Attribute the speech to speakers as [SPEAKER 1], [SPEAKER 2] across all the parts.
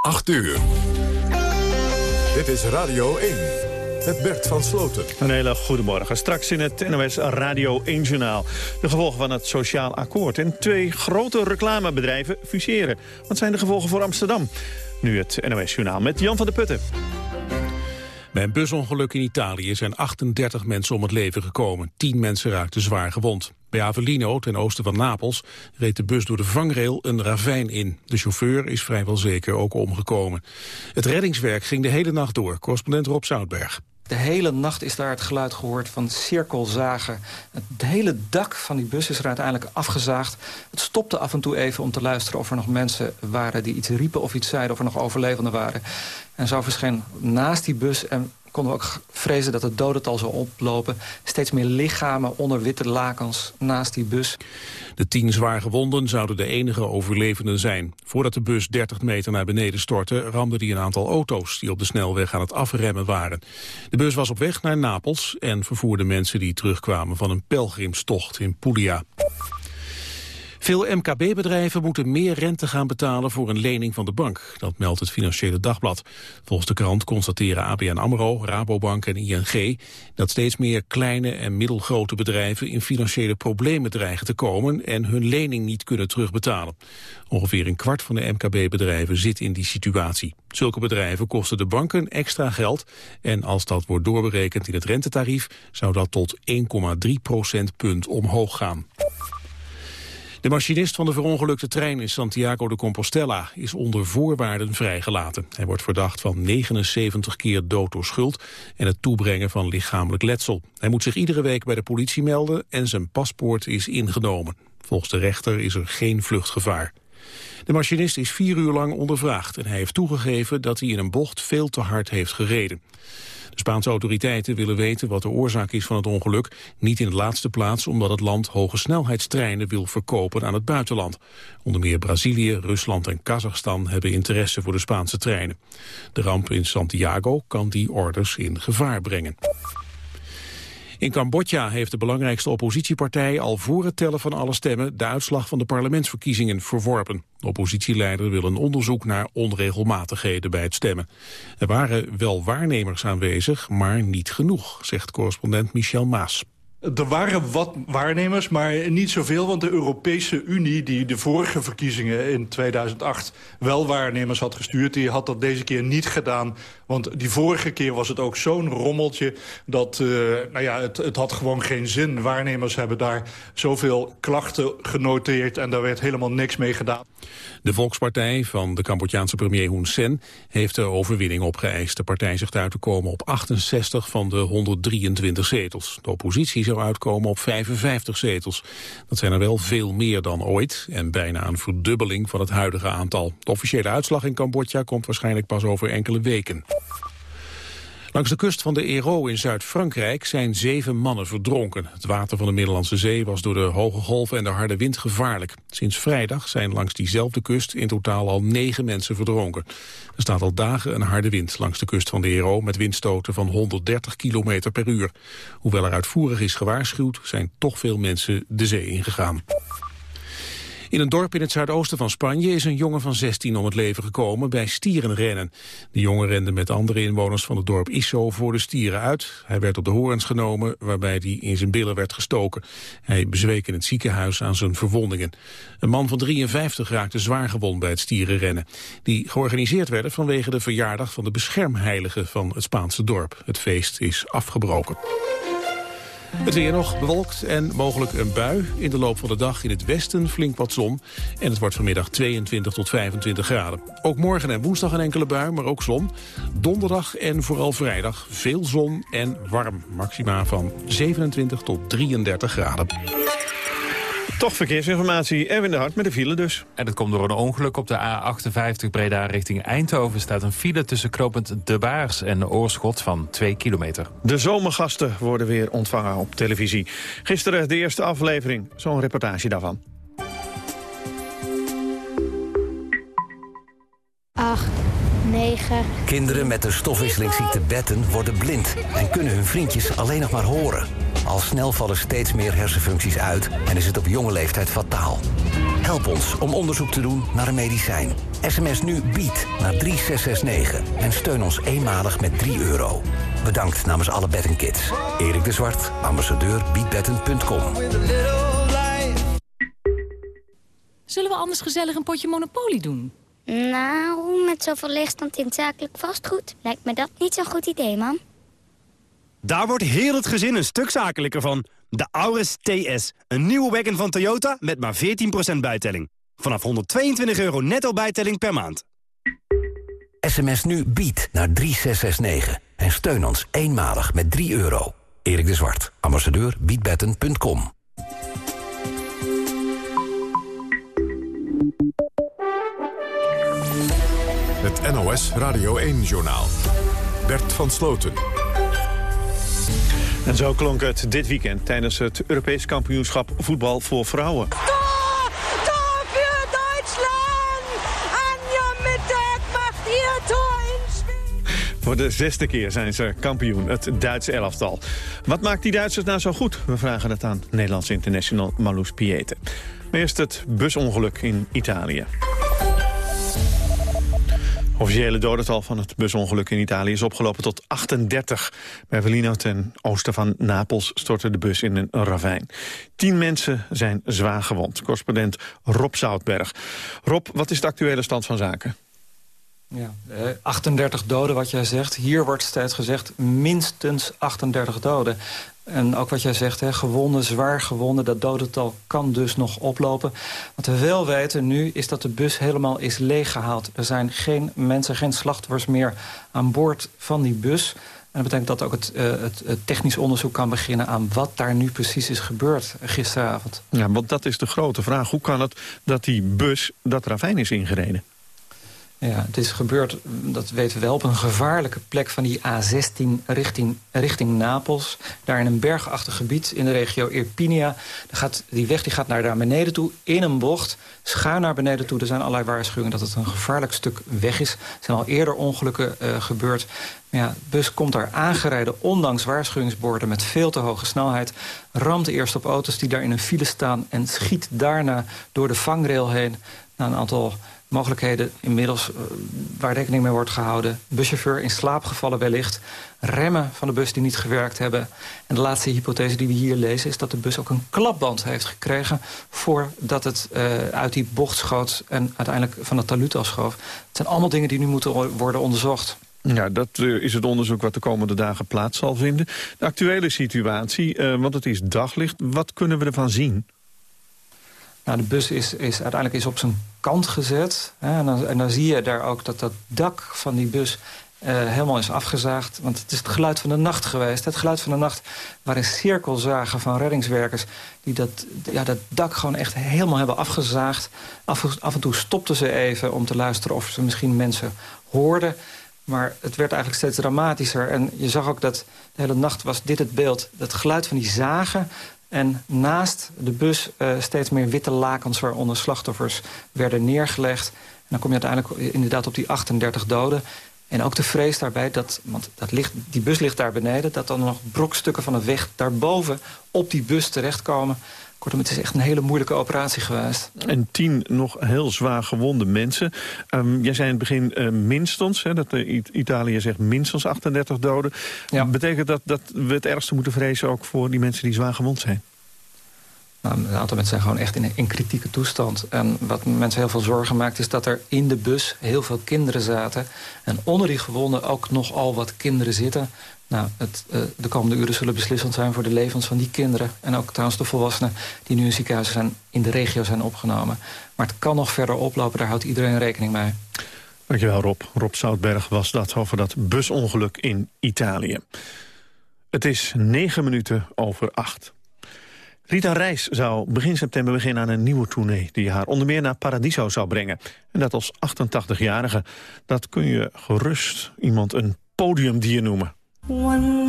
[SPEAKER 1] 8 uur. Dit is Radio 1. Met Bert van Sloten.
[SPEAKER 2] Een hele goede morgen. Straks in het NOS Radio 1-journaal. De gevolgen van het sociaal akkoord. En twee grote reclamebedrijven fuseren. Wat zijn de gevolgen voor Amsterdam? Nu het NOS-journaal met Jan van der Putten.
[SPEAKER 3] Bij een busongeluk in Italië zijn 38 mensen om het leven gekomen. 10 mensen raakten zwaar gewond. Bij Avellino, ten oosten van Napels, reed de bus door de vangrail een ravijn in. De chauffeur is vrijwel zeker ook omgekomen. Het reddingswerk ging de hele nacht door. Correspondent Rob Zoutberg.
[SPEAKER 4] De hele nacht is daar het geluid gehoord van cirkelzagen. Het hele dak van die bus is er uiteindelijk afgezaagd. Het stopte af en toe even om te luisteren of er nog mensen waren... die iets riepen of iets zeiden, of er nog overlevenden waren. En zo verscheen naast die bus en konden we ook vrezen dat het dodental zou oplopen. Steeds meer lichamen onder witte lakens naast die bus.
[SPEAKER 3] De tien zwaar gewonden zouden de enige overlevenden zijn. Voordat de bus 30 meter naar beneden stortte... ramde die een aantal auto's die op de snelweg aan het afremmen waren. De bus was op weg naar Napels en vervoerde mensen die terugkwamen... van een pelgrimstocht in Puglia. Veel MKB-bedrijven moeten meer rente gaan betalen voor een lening van de bank. Dat meldt het Financiële Dagblad. Volgens de krant constateren ABN AMRO, Rabobank en ING... dat steeds meer kleine en middelgrote bedrijven in financiële problemen dreigen te komen... en hun lening niet kunnen terugbetalen. Ongeveer een kwart van de MKB-bedrijven zit in die situatie. Zulke bedrijven kosten de banken extra geld... en als dat wordt doorberekend in het rentetarief... zou dat tot 1,3 procentpunt omhoog gaan. De machinist van de verongelukte trein in Santiago de Compostela is onder voorwaarden vrijgelaten. Hij wordt verdacht van 79 keer dood door schuld en het toebrengen van lichamelijk letsel. Hij moet zich iedere week bij de politie melden en zijn paspoort is ingenomen. Volgens de rechter is er geen vluchtgevaar. De machinist is vier uur lang ondervraagd en hij heeft toegegeven dat hij in een bocht veel te hard heeft gereden. De Spaanse autoriteiten willen weten wat de oorzaak is van het ongeluk. Niet in de laatste plaats omdat het land hoge snelheidstreinen wil verkopen aan het buitenland. Onder meer Brazilië, Rusland en Kazachstan hebben interesse voor de Spaanse treinen. De ramp in Santiago kan die orders in gevaar brengen. In Cambodja heeft de belangrijkste oppositiepartij al voor het tellen van alle stemmen de uitslag van de parlementsverkiezingen verworpen. De oppositieleider wil een onderzoek naar onregelmatigheden bij het stemmen. Er waren wel waarnemers aanwezig, maar niet genoeg, zegt correspondent Michel Maas.
[SPEAKER 5] Er waren wat waarnemers, maar niet zoveel. Want de Europese Unie, die de vorige verkiezingen in 2008 wel waarnemers had gestuurd... die had dat deze keer niet gedaan. Want die vorige keer was het ook zo'n rommeltje... dat uh, nou ja, het, het had gewoon geen zin. Waarnemers hebben daar zoveel klachten genoteerd... en daar werd helemaal niks mee gedaan.
[SPEAKER 3] De Volkspartij van de Cambodjaanse premier Hun Sen... heeft de overwinning opgeëist. De partij zegt uit te komen op 68 van de 123 zetels. De oppositie zou uitkomen op 55 zetels. Dat zijn er wel veel meer dan ooit... en bijna een verdubbeling van het huidige aantal. De officiële uitslag in Cambodja komt waarschijnlijk pas over enkele weken. Langs de kust van de Ero in Zuid-Frankrijk zijn zeven mannen verdronken. Het water van de Middellandse Zee was door de hoge golven en de harde wind gevaarlijk. Sinds vrijdag zijn langs diezelfde kust in totaal al negen mensen verdronken. Er staat al dagen een harde wind langs de kust van de Ero... met windstoten van 130 km per uur. Hoewel er uitvoerig is gewaarschuwd, zijn toch veel mensen de zee ingegaan. In een dorp in het zuidoosten van Spanje is een jongen van 16 om het leven gekomen bij stierenrennen. De jongen rende met andere inwoners van het dorp Isso voor de stieren uit. Hij werd op de horens genomen waarbij hij in zijn billen werd gestoken. Hij bezweek in het ziekenhuis aan zijn verwondingen. Een man van 53 raakte zwaar gewond bij het stierenrennen. Die georganiseerd werden vanwege de verjaardag van de beschermheilige van het Spaanse dorp. Het feest is afgebroken. Het weer nog bewolkt en mogelijk een bui. In de loop van de dag in het westen flink wat zon. En het wordt vanmiddag 22 tot 25 graden. Ook morgen en woensdag een enkele bui, maar ook zon. Donderdag en vooral vrijdag veel zon en warm. Maxima van 27 tot 33 graden.
[SPEAKER 2] Toch verkeersinformatie. Erwin de Hart met de file dus.
[SPEAKER 6] En dat komt door een ongeluk op de A58 Breda richting Eindhoven... staat een file tussen knooppunt De Baars en Oorschot van 2 kilometer.
[SPEAKER 2] De zomergasten worden weer ontvangen op televisie. Gisteren de eerste aflevering. Zo'n reportage daarvan.
[SPEAKER 7] 8, 9...
[SPEAKER 8] Kinderen met de stofwisselingsziekte Betten worden blind... en kunnen hun vriendjes alleen nog maar horen. Al snel vallen steeds meer hersenfuncties uit en is het op jonge leeftijd fataal. Help ons om onderzoek te doen naar een medicijn. SMS nu BIED naar 3669 en steun ons eenmalig met 3 euro. Bedankt namens alle bettingkids. Erik de Zwart, ambassadeur biedbetten.com.
[SPEAKER 9] Zullen we anders gezellig een potje Monopoly doen?
[SPEAKER 7] Nou, met zoveel leegstand in zakelijk vastgoed lijkt me dat niet zo'n goed idee, man.
[SPEAKER 10] Daar wordt heel het gezin een stuk zakelijker van. De Auris TS, een nieuwe wagon van Toyota met maar 14% bijtelling. Vanaf 122 euro netto bijtelling per maand.
[SPEAKER 8] SMS nu BIED naar 3669 en steun ons eenmalig met 3 euro. Erik de Zwart, ambassadeur biedbetten.com.
[SPEAKER 1] Het NOS Radio 1-journaal. Bert van Sloten.
[SPEAKER 2] En zo klonk het dit weekend tijdens het Europees kampioenschap voetbal voor vrouwen. Voor de zesde keer zijn ze kampioen, het Duitse elftal. Wat maakt die Duitsers nou zo goed? We vragen het aan Nederlands international Marloes Piete. Maar eerst het busongeluk in Italië. Officiële dodental van het busongeluk in Italië is opgelopen tot 38. Bij Velino ten oosten van Napels stortte de bus in een ravijn. Tien mensen zijn zwaar gewond. Correspondent Rob Zoutberg. Rob, wat is de actuele stand van zaken?
[SPEAKER 4] Ja, eh, 38 doden wat jij zegt. Hier wordt steeds gezegd minstens 38 doden. En ook wat jij zegt, hè, gewonden, zwaar gewonden, dat dodental kan dus nog oplopen. Wat we wel weten nu is dat de bus helemaal is leeggehaald. Er zijn geen mensen, geen slachtoffers meer aan boord van die bus. En dat betekent dat ook het, uh, het, het, technisch onderzoek kan beginnen... aan wat daar nu precies is gebeurd gisteravond.
[SPEAKER 2] Ja, want dat is de grote vraag. Hoe kan het dat die bus dat ravijn is ingereden?
[SPEAKER 4] Ja, het is gebeurd, dat weten we wel, op een gevaarlijke plek van die A16 richting, richting Napels. Daar in een bergachtig gebied in de regio Irpinia. Gaat, die weg die gaat naar daar beneden toe, in een bocht, schuin naar beneden toe. Er zijn allerlei waarschuwingen dat het een gevaarlijk stuk weg is. Er zijn al eerder ongelukken uh, gebeurd. Maar ja, de bus komt daar aangereden, ondanks waarschuwingsborden... met veel te hoge snelheid. Ramt eerst op auto's die daar in een file staan... en schiet daarna door de vangrail heen... naar een aantal mogelijkheden inmiddels uh, waar rekening mee wordt gehouden. Buschauffeur in slaap gevallen wellicht. Remmen van de bus die niet gewerkt hebben. En de laatste hypothese die we hier lezen... is dat de bus ook een klapband heeft gekregen... voordat het uh, uit die bocht schoot en uiteindelijk van het talud afschoof. Het zijn allemaal dingen die nu moeten worden onderzocht.
[SPEAKER 2] Ja, dat uh, is het onderzoek wat de komende dagen plaats zal vinden. De actuele situatie, want het is daglicht. Wat kunnen we ervan zien?
[SPEAKER 4] Nou, de bus is, is uiteindelijk is op zijn kant gezet. Hè, en, dan, en, dan, zie je daar ook dat dat dak van die bus uh, helemaal is afgezaagd. Want het is het geluid van de nacht geweest. Het geluid van de nacht waarin cirkelzagen van reddingswerkers... die dat, ja, dat dak gewoon echt helemaal hebben afgezaagd. Af, af en toe stopten ze even om te luisteren of ze misschien mensen hoorden... Maar het werd eigenlijk steeds dramatischer. En je zag ook dat de hele nacht was dit het beeld. Dat geluid van die zagen en naast de bus uh, steeds meer witte lakens waaronder slachtoffers werden neergelegd. En dan kom je uiteindelijk inderdaad op die 38 doden. En ook de vrees daarbij, dat, want dat ligt, die bus ligt daar beneden... dat dan nog brokstukken van de weg daarboven op die bus terechtkomen. Kortom, het is echt een hele moeilijke operatie geweest.
[SPEAKER 2] En tien nog heel zwaar gewonde mensen. Um, jij zei in het begin uh, minstens, hè, dat uh, Italië zegt minstens 38 doden. Ja. Betekent dat dat we het ergste moeten vrezen ook voor die mensen die zwaar gewond zijn?
[SPEAKER 4] Nou, een aantal mensen zijn gewoon echt in, in kritieke toestand. En wat mensen heel veel zorgen maakt... is dat er in de bus heel veel kinderen zaten. En onder die gewonden ook nogal wat kinderen zitten. Nou, het, uh, de komende uren zullen beslissend zijn voor de levens van die kinderen. En ook trouwens de volwassenen die nu in ziekenhuizen zijn, in de regio zijn opgenomen. Maar het kan nog verder oplopen, daar houdt iedereen rekening mee.
[SPEAKER 2] Dankjewel Rob. Rob Zoutberg was dat over dat busongeluk in Italië. Het is negen minuten over acht. Rita Reis zou begin september beginnen aan een nieuwe tournee... die haar onder meer naar Paradiso zou brengen. En dat als 88-jarige. Dat kun je gerust iemand een podiumdier noemen. One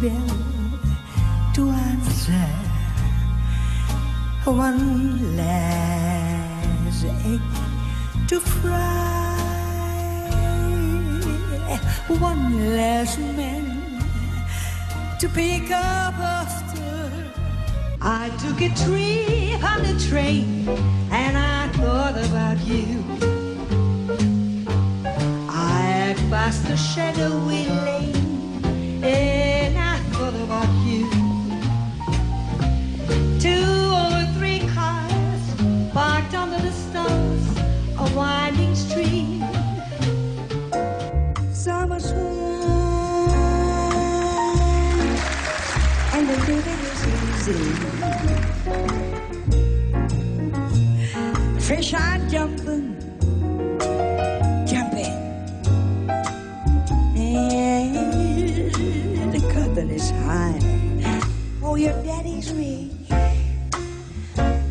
[SPEAKER 2] bell to answer One last egg to fry One last man to pick up after
[SPEAKER 11] I took a trip on the train and I thought about you. I passed the shadowy lane and I Fish are jumping, jumping. And the cotton is high. Oh, your daddy's rich.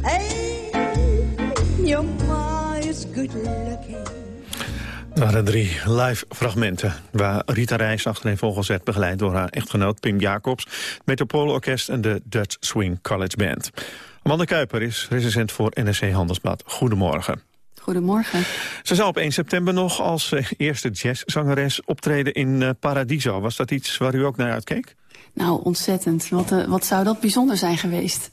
[SPEAKER 11] Hey, your ma is good looking.
[SPEAKER 2] Er waren drie live fragmenten waar Rita Reis achtereenvolgens werd begeleid door haar echtgenoot Pim Jacobs, het Metropoolorkest en de Dutch Swing College Band. Amanda Kuiper is recensent voor NRC Handelsblad. Goedemorgen.
[SPEAKER 12] Goedemorgen.
[SPEAKER 2] Ze zou op 1 september nog als eh, eerste jazzzangeres optreden in eh, Paradiso. Was dat iets waar u ook naar uitkeek?
[SPEAKER 12] Nou, ontzettend. Wat, eh, wat zou dat bijzonder zijn geweest?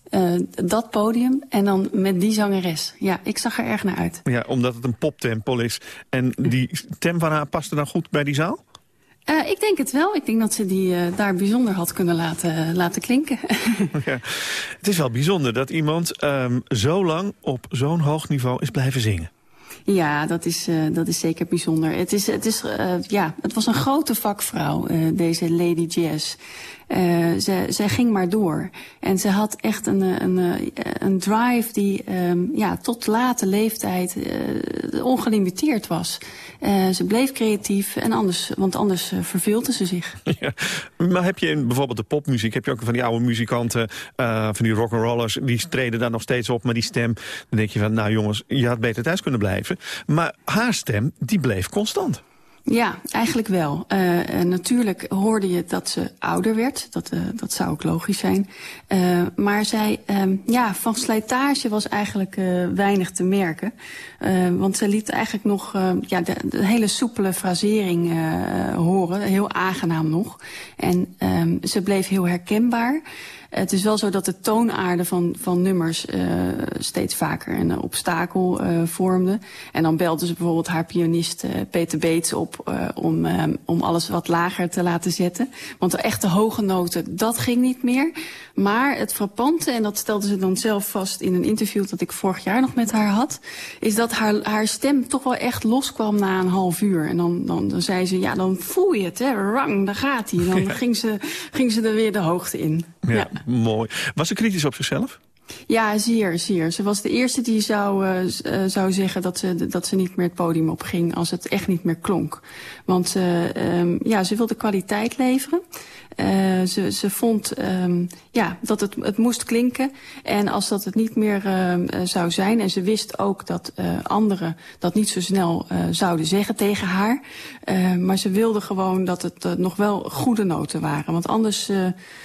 [SPEAKER 12] Dat podium en dan met die zangeres. Ja, ik zag er erg naar uit.
[SPEAKER 2] Ja, omdat het een poptempel is. En die stem van haar paste dan goed bij die zaal?
[SPEAKER 12] Eh, ik denk het wel. Ik denk dat ze die eh, daar bijzonder had kunnen laten, laten klinken.
[SPEAKER 2] Ja. Het is wel bijzonder dat iemand ehm, zo lang op zo'n hoog niveau is blijven zingen.
[SPEAKER 12] Ja, dat is, eh, dat is zeker bijzonder. Het, is, het, is, eh, ja, het was een grote vakvrouw, eh, deze Lady Jazz. Ze, zij ging maar door. En ze had echt een, een, een drive die ehm, ja, tot late leeftijd ongelimiteerd was. Ze bleef creatief, en anders, want anders verveelde ze zich.
[SPEAKER 2] Ja. Maar heb je in bijvoorbeeld de popmuziek, heb je ook van die oude muzikanten, van die rock'n'rollers, die treden daar nog steeds op met die stem. Dan denk je van, nou jongens, je had beter thuis kunnen blijven. Maar haar stem, die bleef constant.
[SPEAKER 12] Ja, eigenlijk wel. Uh, natuurlijk hoorde je dat ze ouder werd. Dat, uh, dat zou ook logisch zijn. Uh, maar zij, um, ja, van slijtage was eigenlijk weinig te merken. want ze liet eigenlijk nog ja, de, hele soepele frasering horen. Heel aangenaam nog. En um, ze bleef heel herkenbaar. Het is wel zo dat de toonaarden van, van nummers uh, steeds vaker een obstakel uh, vormden. En dan belde ze bijvoorbeeld haar pianist Peter Beets op om, om alles wat lager te laten zetten. Want de echte hoge noten, dat ging niet meer. Maar het frappante, en dat stelde ze dan zelf vast in een interview dat ik vorig jaar nog met haar had, is dat haar, haar stem toch wel echt loskwam na een half uur. En dan, dan, dan zei ze, ja, dan voel je het, hè, rang, daar gaat hij. Dan ging ze, ging ze er weer de hoogte in.
[SPEAKER 2] Ja, ja, mooi. Was ze kritisch op zichzelf?
[SPEAKER 12] Ja, zeer, zeer. Ze was de eerste die zou, uh, uh, zou zeggen dat ze, dat ze niet meer het podium op ging als het echt niet meer klonk. Want uh, um, ja, ze wilde kwaliteit leveren. Uh, ze, ze vond um, ja, dat het, het moest klinken. En als dat het niet meer uh, zou zijn... en ze wist ook dat uh, anderen dat niet zo snel zouden zeggen tegen haar. Maar ze wilde gewoon dat het nog wel goede noten waren. Want anders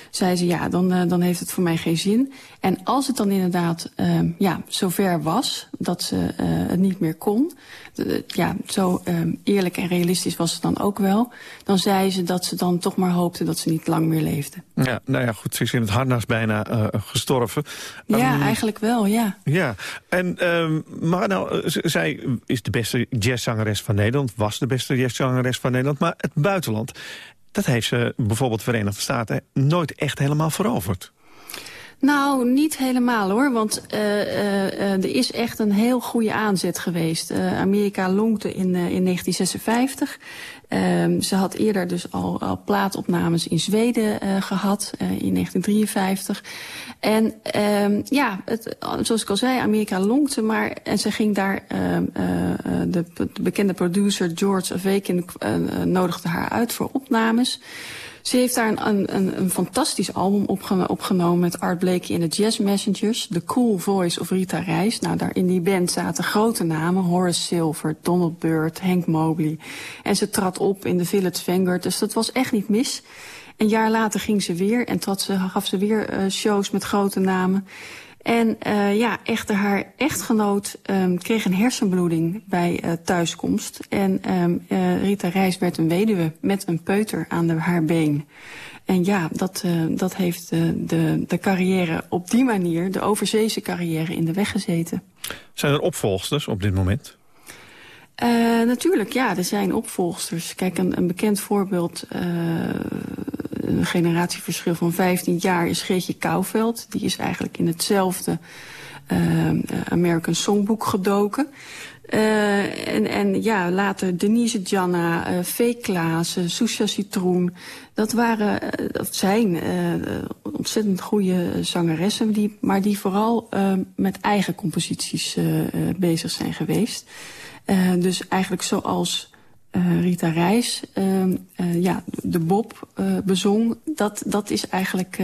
[SPEAKER 12] zei ze, ja, dan, dan heeft het voor mij geen zin. En als het dan inderdaad uh, ja, zover was dat ze uh, het niet meer kon... Uh, ja, zo uh, eerlijk en realistisch was het dan ook wel... dan zei ze dat ze dan toch maar hoopte dat ze niet lang meer leefde.
[SPEAKER 2] Ja, nou ja, goed, ze is in het harnas bijna uh, gestorven.
[SPEAKER 12] Ja, um, eigenlijk wel, ja.
[SPEAKER 2] Ja, en, um, maar nou, zij is de beste jazzzangeres van Nederland... was de beste jazzzangeres van Nederland, maar het buitenland... dat heeft ze bijvoorbeeld de Verenigde Staten nooit echt helemaal veroverd.
[SPEAKER 12] Nou, niet helemaal hoor, want uh, uh, er is echt een heel goede aanzet geweest. Amerika lonkte in, in 1956. Um, ze had eerder dus al, al plaatopnames in Zweden gehad, in 1953. En um, ja, het, zoals ik al zei, Amerika lonkte, maar en ze ging daar, de, de, bekende producer George Avakin nodigde haar uit voor opnames. Ze heeft daar een, een, een fantastisch album opgeno opgenomen met Art Blakey en de Jazz Messengers. The Cool Voice of Rita Reis. Nou, daar in die band zaten grote namen. Horace Silver, Donald Byrd, Hank Mobley. En ze trad op in de Village Vanguard. Dus dat was echt niet mis. Een jaar later ging ze weer en ze, gaf ze weer uh, shows met grote namen. En uh, ja, echter haar echtgenoot um, kreeg een hersenbloeding bij uh, thuiskomst. En um, uh, Rita Reis werd een weduwe met een peuter aan de, haar been. En ja, dat, dat heeft de, de, de carrière op die manier, de overzeese carrière, in de weg gezeten.
[SPEAKER 2] Zijn er opvolgsters op dit moment?
[SPEAKER 12] Natuurlijk, ja, er zijn opvolgsters. Kijk, een, een bekend voorbeeld, een generatieverschil van 15 jaar, is Geetje Kouwveld. Die is eigenlijk in hetzelfde uh, American Songbook gedoken. Uh, en, en ja, later Denise Janna, uh, Vee Klaassen, Susha Citroen. Dat waren, dat zijn ontzettend goede zangeressen, die, maar die vooral met eigen composities bezig zijn geweest. Dus eigenlijk zoals uh, Rita Reis uh, uh, ja, de Bob uh, bezong. Dat, dat is eigenlijk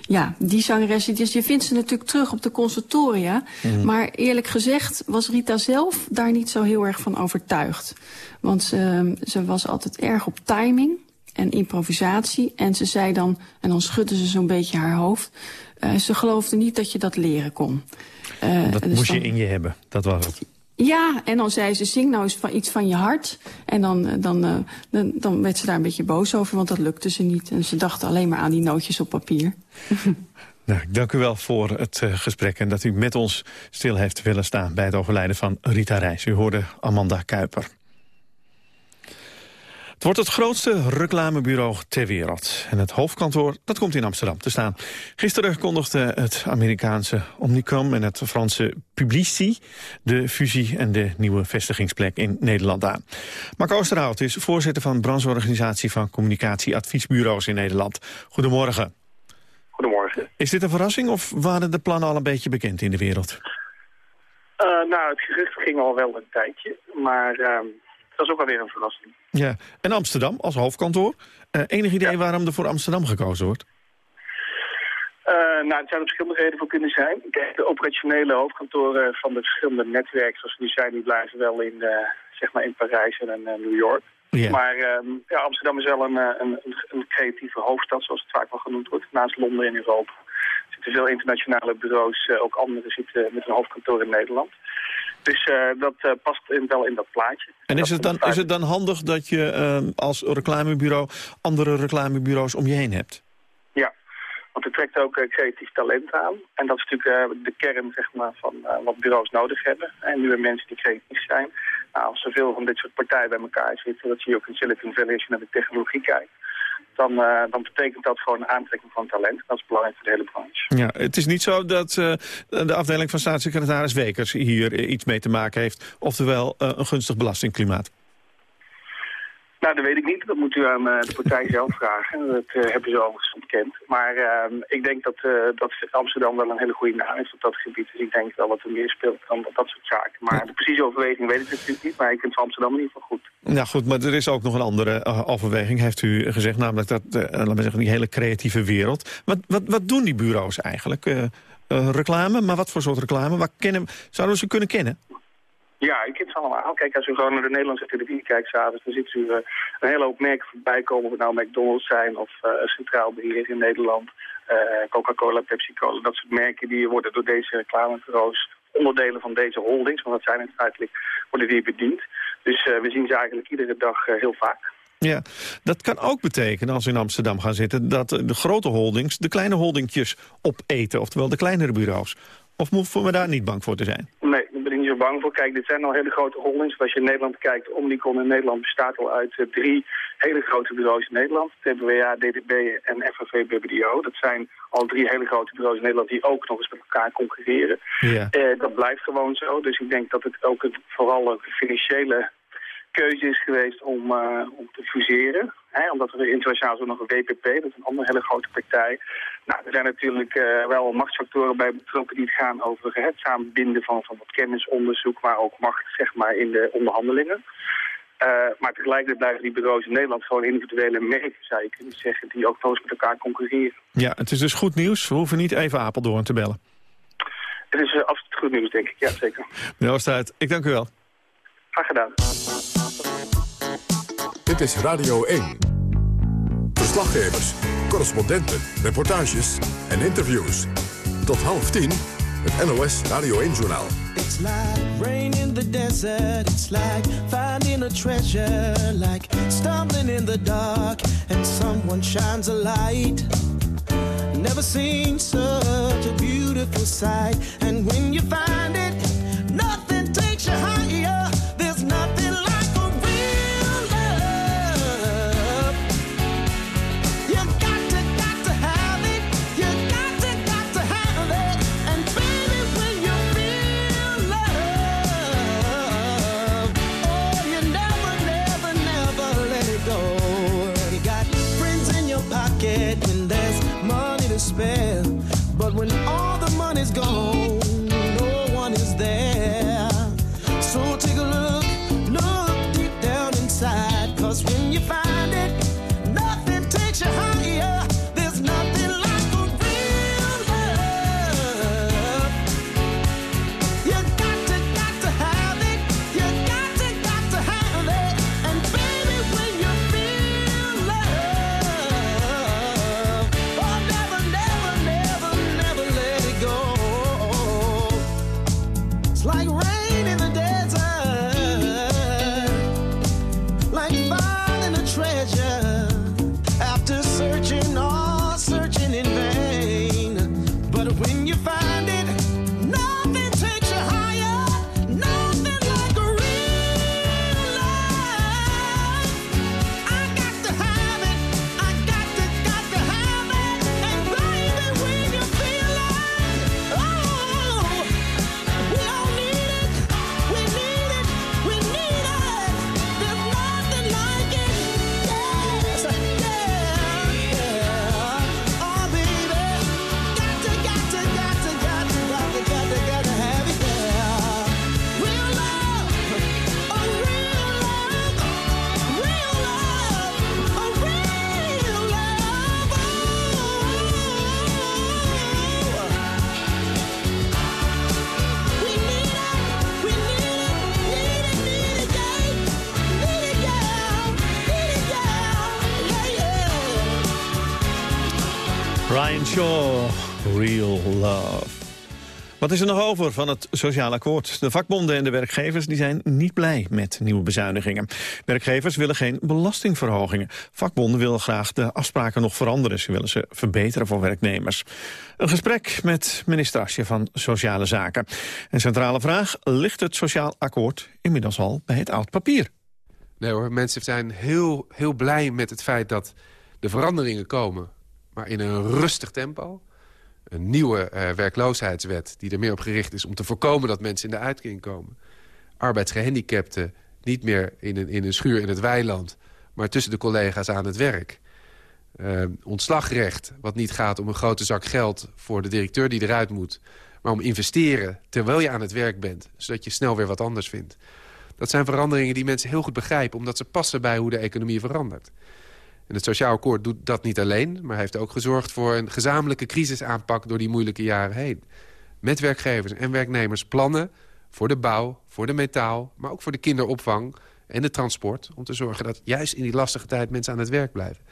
[SPEAKER 12] ja, die zangeres. Dus je vindt ze natuurlijk terug op de conservatoria. Mm. Maar eerlijk gezegd was Rita zelf daar niet zo heel erg van overtuigd. Want ze, ze was altijd erg op timing en improvisatie. En ze zei dan, en dan schudde ze zo'n beetje haar hoofd... Uh, ze geloofde niet dat je dat leren kon.
[SPEAKER 2] Uh, dat dus moest dan... je in je hebben, dat was het.
[SPEAKER 12] Ja, en dan zei ze, zing nou eens van iets van je hart. En dan, dan, uh, dan, dan werd ze daar een beetje boos over, want dat lukte ze niet. En ze dachten alleen maar aan die nootjes op papier.
[SPEAKER 2] Nou, dank u wel voor het uh, gesprek en dat u met ons stil heeft willen staan... bij het overlijden van Rita Reis. U hoorde Amanda Kuiper. Het wordt het grootste reclamebureau ter wereld. En het hoofdkantoor dat komt in Amsterdam te staan. Gisteren kondigde het Amerikaanse Omnicom en het Franse Publici... de fusie en de nieuwe vestigingsplek in Nederland aan. Mark Oosterhout is voorzitter van de brancheorganisatie... van communicatieadviesbureaus in Nederland. Goedemorgen.
[SPEAKER 13] Goedemorgen.
[SPEAKER 2] Is dit een verrassing of waren de plannen al een beetje bekend in de wereld?
[SPEAKER 13] Uh, nou, het gerucht ging al wel een tijdje, maar... Uh... Dat is ook alweer een verrassing.
[SPEAKER 2] Ja, en Amsterdam als hoofdkantoor. Uh, enig idee ja. waarom er voor Amsterdam gekozen wordt?
[SPEAKER 13] Uh, nou, er zouden verschillende redenen voor kunnen zijn. Kijk, de operationele hoofdkantoren van de verschillende netwerken zoals die zijn, die blijven wel in, uh, zeg maar in Parijs en in New York. Yeah. Maar um, ja, Amsterdam is wel een, een, een, creatieve hoofdstad, zoals het vaak wel genoemd wordt, naast Londen in Europa. Er zitten veel internationale bureaus, ook andere zitten met een hoofdkantoor in Nederland. Dus dat uh, past in, wel in dat plaatje.
[SPEAKER 2] En is het dan, is het dan handig dat je uh, als reclamebureau andere reclamebureaus om je heen hebt?
[SPEAKER 13] Ja, want het trekt ook creatief talent aan. En dat is natuurlijk de kern zeg maar, van wat bureaus nodig hebben. En nieuwe mensen die creatief zijn. Nou, als er veel van dit soort partijen bij elkaar zitten, dat zie je ook in Silicon Valley als je naar de technologie kijkt dan, uh, dan betekent dat gewoon een aantrekking van talent. Dat is belangrijk voor de hele branche.
[SPEAKER 2] Ja, het is niet zo dat uh, de afdeling van staatssecretaris Wekers hier iets mee te maken heeft. Oftewel een gunstig belastingklimaat.
[SPEAKER 13] Nou, dat weet ik niet. Dat moet u aan uh, de partij zelf vragen. Dat uh, hebben ze overigens ontkend. Maar uh, ik denk dat, dat Amsterdam wel een hele goede naam is op dat gebied. Dus ik denk wel dat er meer speelt dan dat, soort zaken. Maar de precieze overweging weet ik natuurlijk niet. Maar ik vind Amsterdam in ieder geval goed.
[SPEAKER 2] Ja, goed. Maar er is ook nog een andere overweging, heeft u gezegd. Namelijk dat, laten we zeggen, die hele creatieve wereld. Wat, wat, wat doen die bureaus eigenlijk? reclame, maar wat voor soort reclame? Waar kennen, zouden we ze kunnen kennen?
[SPEAKER 13] Ja, ik ken het allemaal. Kijk, als u gewoon naar de Nederlandse televisie kijkt s'avonds... dan ziet u uh, een hele hoop merken voorbij komen. Of het nou McDonald's zijn of uh, Centraal Beheer in Nederland. Uh, Coca-Cola, Pepsi-Cola. Dat soort merken die worden door deze reclamebureaus... onderdelen van deze holdings, want dat zijn het feitelijk, worden die bediend. Dus we zien ze eigenlijk iedere dag heel vaak.
[SPEAKER 2] Ja, dat kan ook betekenen als we in Amsterdam gaan zitten... dat de grote holdings de kleine holdingjes opeten. Oftewel de kleinere bureaus. Of hoeven we daar niet bang voor te zijn?
[SPEAKER 13] Nee, zo bang voor. Kijk, dit zijn al hele grote holdings. Als je in Nederland kijkt, Omnicom in Nederland bestaat al uit uh, drie hele grote bureaus in Nederland. TBWA, DDB en FNV BBDO. Dat zijn al drie hele grote bureaus in Nederland die ook nog eens met elkaar concurreren. Ja. Uh, dat blijft gewoon zo. Dus ik denk dat het ook een, vooral een financiële keuze is geweest om, uh, om te fuseren. Hè, omdat er internationaal zo nog een WPP, dat is een andere hele grote partij. Nou, er zijn natuurlijk uh, wel machtsfactoren bij betrokken die het gaan over het samenbinden van, van wat kennisonderzoek, maar ook macht zeg maar, in de onderhandelingen. Uh, maar tegelijkertijd blijven die bureaus in Nederland gewoon individuele merken, zou je kunnen zeggen, die ook eens met elkaar concurreren.
[SPEAKER 2] Ja, het is dus goed nieuws. We hoeven niet even Apeldoorn te bellen.
[SPEAKER 13] Het is absoluut goed nieuws, denk ik. Ja, zeker.
[SPEAKER 2] Meneer Oosterhuid, ik dank u wel.
[SPEAKER 13] Graag gedaan.
[SPEAKER 1] Dit is Radio 1. Verslaggevers, correspondenten, reportages en interviews. Tot half tien, het NOS Radio 1-journaal.
[SPEAKER 14] It's like rain in the desert. It's like finding a treasure. Like stumbling in the dark and someone shines a light. Never seen such a beautiful sight. And when you find it,
[SPEAKER 2] Wat is er nog over van het sociaal akkoord? De vakbonden en de werkgevers die zijn niet blij met nieuwe bezuinigingen. Werkgevers willen geen belastingverhogingen. Vakbonden willen graag de afspraken nog veranderen. Ze willen ze verbeteren voor werknemers. Een gesprek met minister Asje van Sociale Zaken. En centrale vraag, ligt het sociaal akkoord inmiddels al bij het oud papier?
[SPEAKER 15] Nee hoor, mensen zijn heel, heel blij met het feit dat de veranderingen komen. Maar in een rustig tempo. Een nieuwe eh, werkloosheidswet die er meer op gericht is... om te voorkomen dat mensen in de uitkering komen. Arbeidsgehandicapten niet meer in een, in een schuur in het weiland... maar tussen de collega's aan het werk. Eh, ontslagrecht, wat niet gaat om een grote zak geld... voor de directeur die eruit moet... maar om investeren terwijl je aan het werk bent... zodat je snel weer wat anders vindt. Dat zijn veranderingen die mensen heel goed begrijpen... omdat ze passen bij hoe de economie verandert. En het Sociaal Akkoord doet dat niet alleen... maar heeft ook gezorgd voor een gezamenlijke crisisaanpak... door die moeilijke jaren heen. Met werkgevers en werknemers plannen voor de bouw, voor de metaal... maar ook voor de kinderopvang en de transport... om te zorgen dat juist in die lastige tijd mensen aan het werk blijven.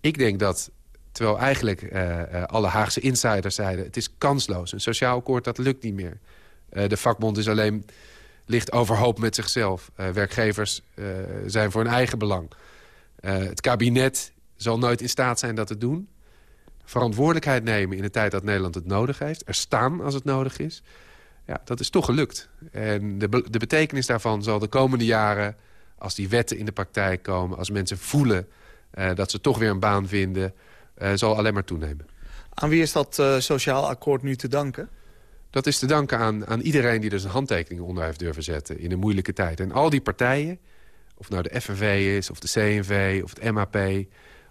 [SPEAKER 15] Ik denk dat, terwijl eigenlijk uh, uh, alle Haagse insiders zeiden... het is kansloos, een sociaal akkoord, dat lukt niet meer. Uh, de vakbond is alleen ligt overhoop met zichzelf. werkgevers zijn voor hun eigen belang... Uh, het kabinet zal nooit in staat zijn dat te doen. Verantwoordelijkheid nemen in de tijd dat Nederland het nodig heeft. Er staan als het nodig is. Ja, dat is toch gelukt. En de, de betekenis daarvan zal de komende jaren... als die wetten in de praktijk komen... als mensen voelen uh, dat ze toch weer een baan vinden... Uh, zal alleen maar toenemen.
[SPEAKER 16] Aan wie is dat sociaal akkoord nu te danken?
[SPEAKER 15] Dat is te danken aan, aan iedereen die er zijn handtekening onder heeft durven zetten... in een moeilijke tijd. En al die partijen of nou de FNV is, of de CNV, of het MAP...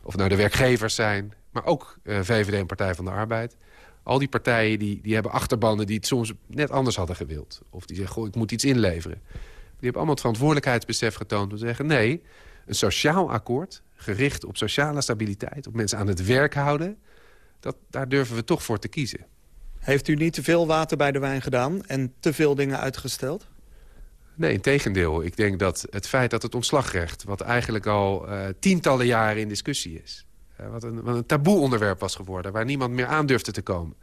[SPEAKER 15] of nou de werkgevers zijn, maar ook uh, VVD en Partij van de Arbeid. Al die partijen die, die hebben achterbannen die het soms net anders hadden gewild. Of die zeggen, goh, ik moet iets inleveren. Die hebben allemaal het verantwoordelijkheidsbesef getoond... om te zeggen, nee, een sociaal akkoord, gericht op sociale stabiliteit... op mensen aan het werk houden, dat, daar durven we toch voor te kiezen.
[SPEAKER 16] Heeft u niet te veel water bij de wijn gedaan en te veel dingen uitgesteld?
[SPEAKER 15] Nee, in tegendeel. Ik denk dat het feit dat het ontslagrecht... wat eigenlijk al uh, tientallen jaren in discussie is... Uh, wat, een, wat een taboe onderwerp was geworden... waar niemand meer aan durfde te komen...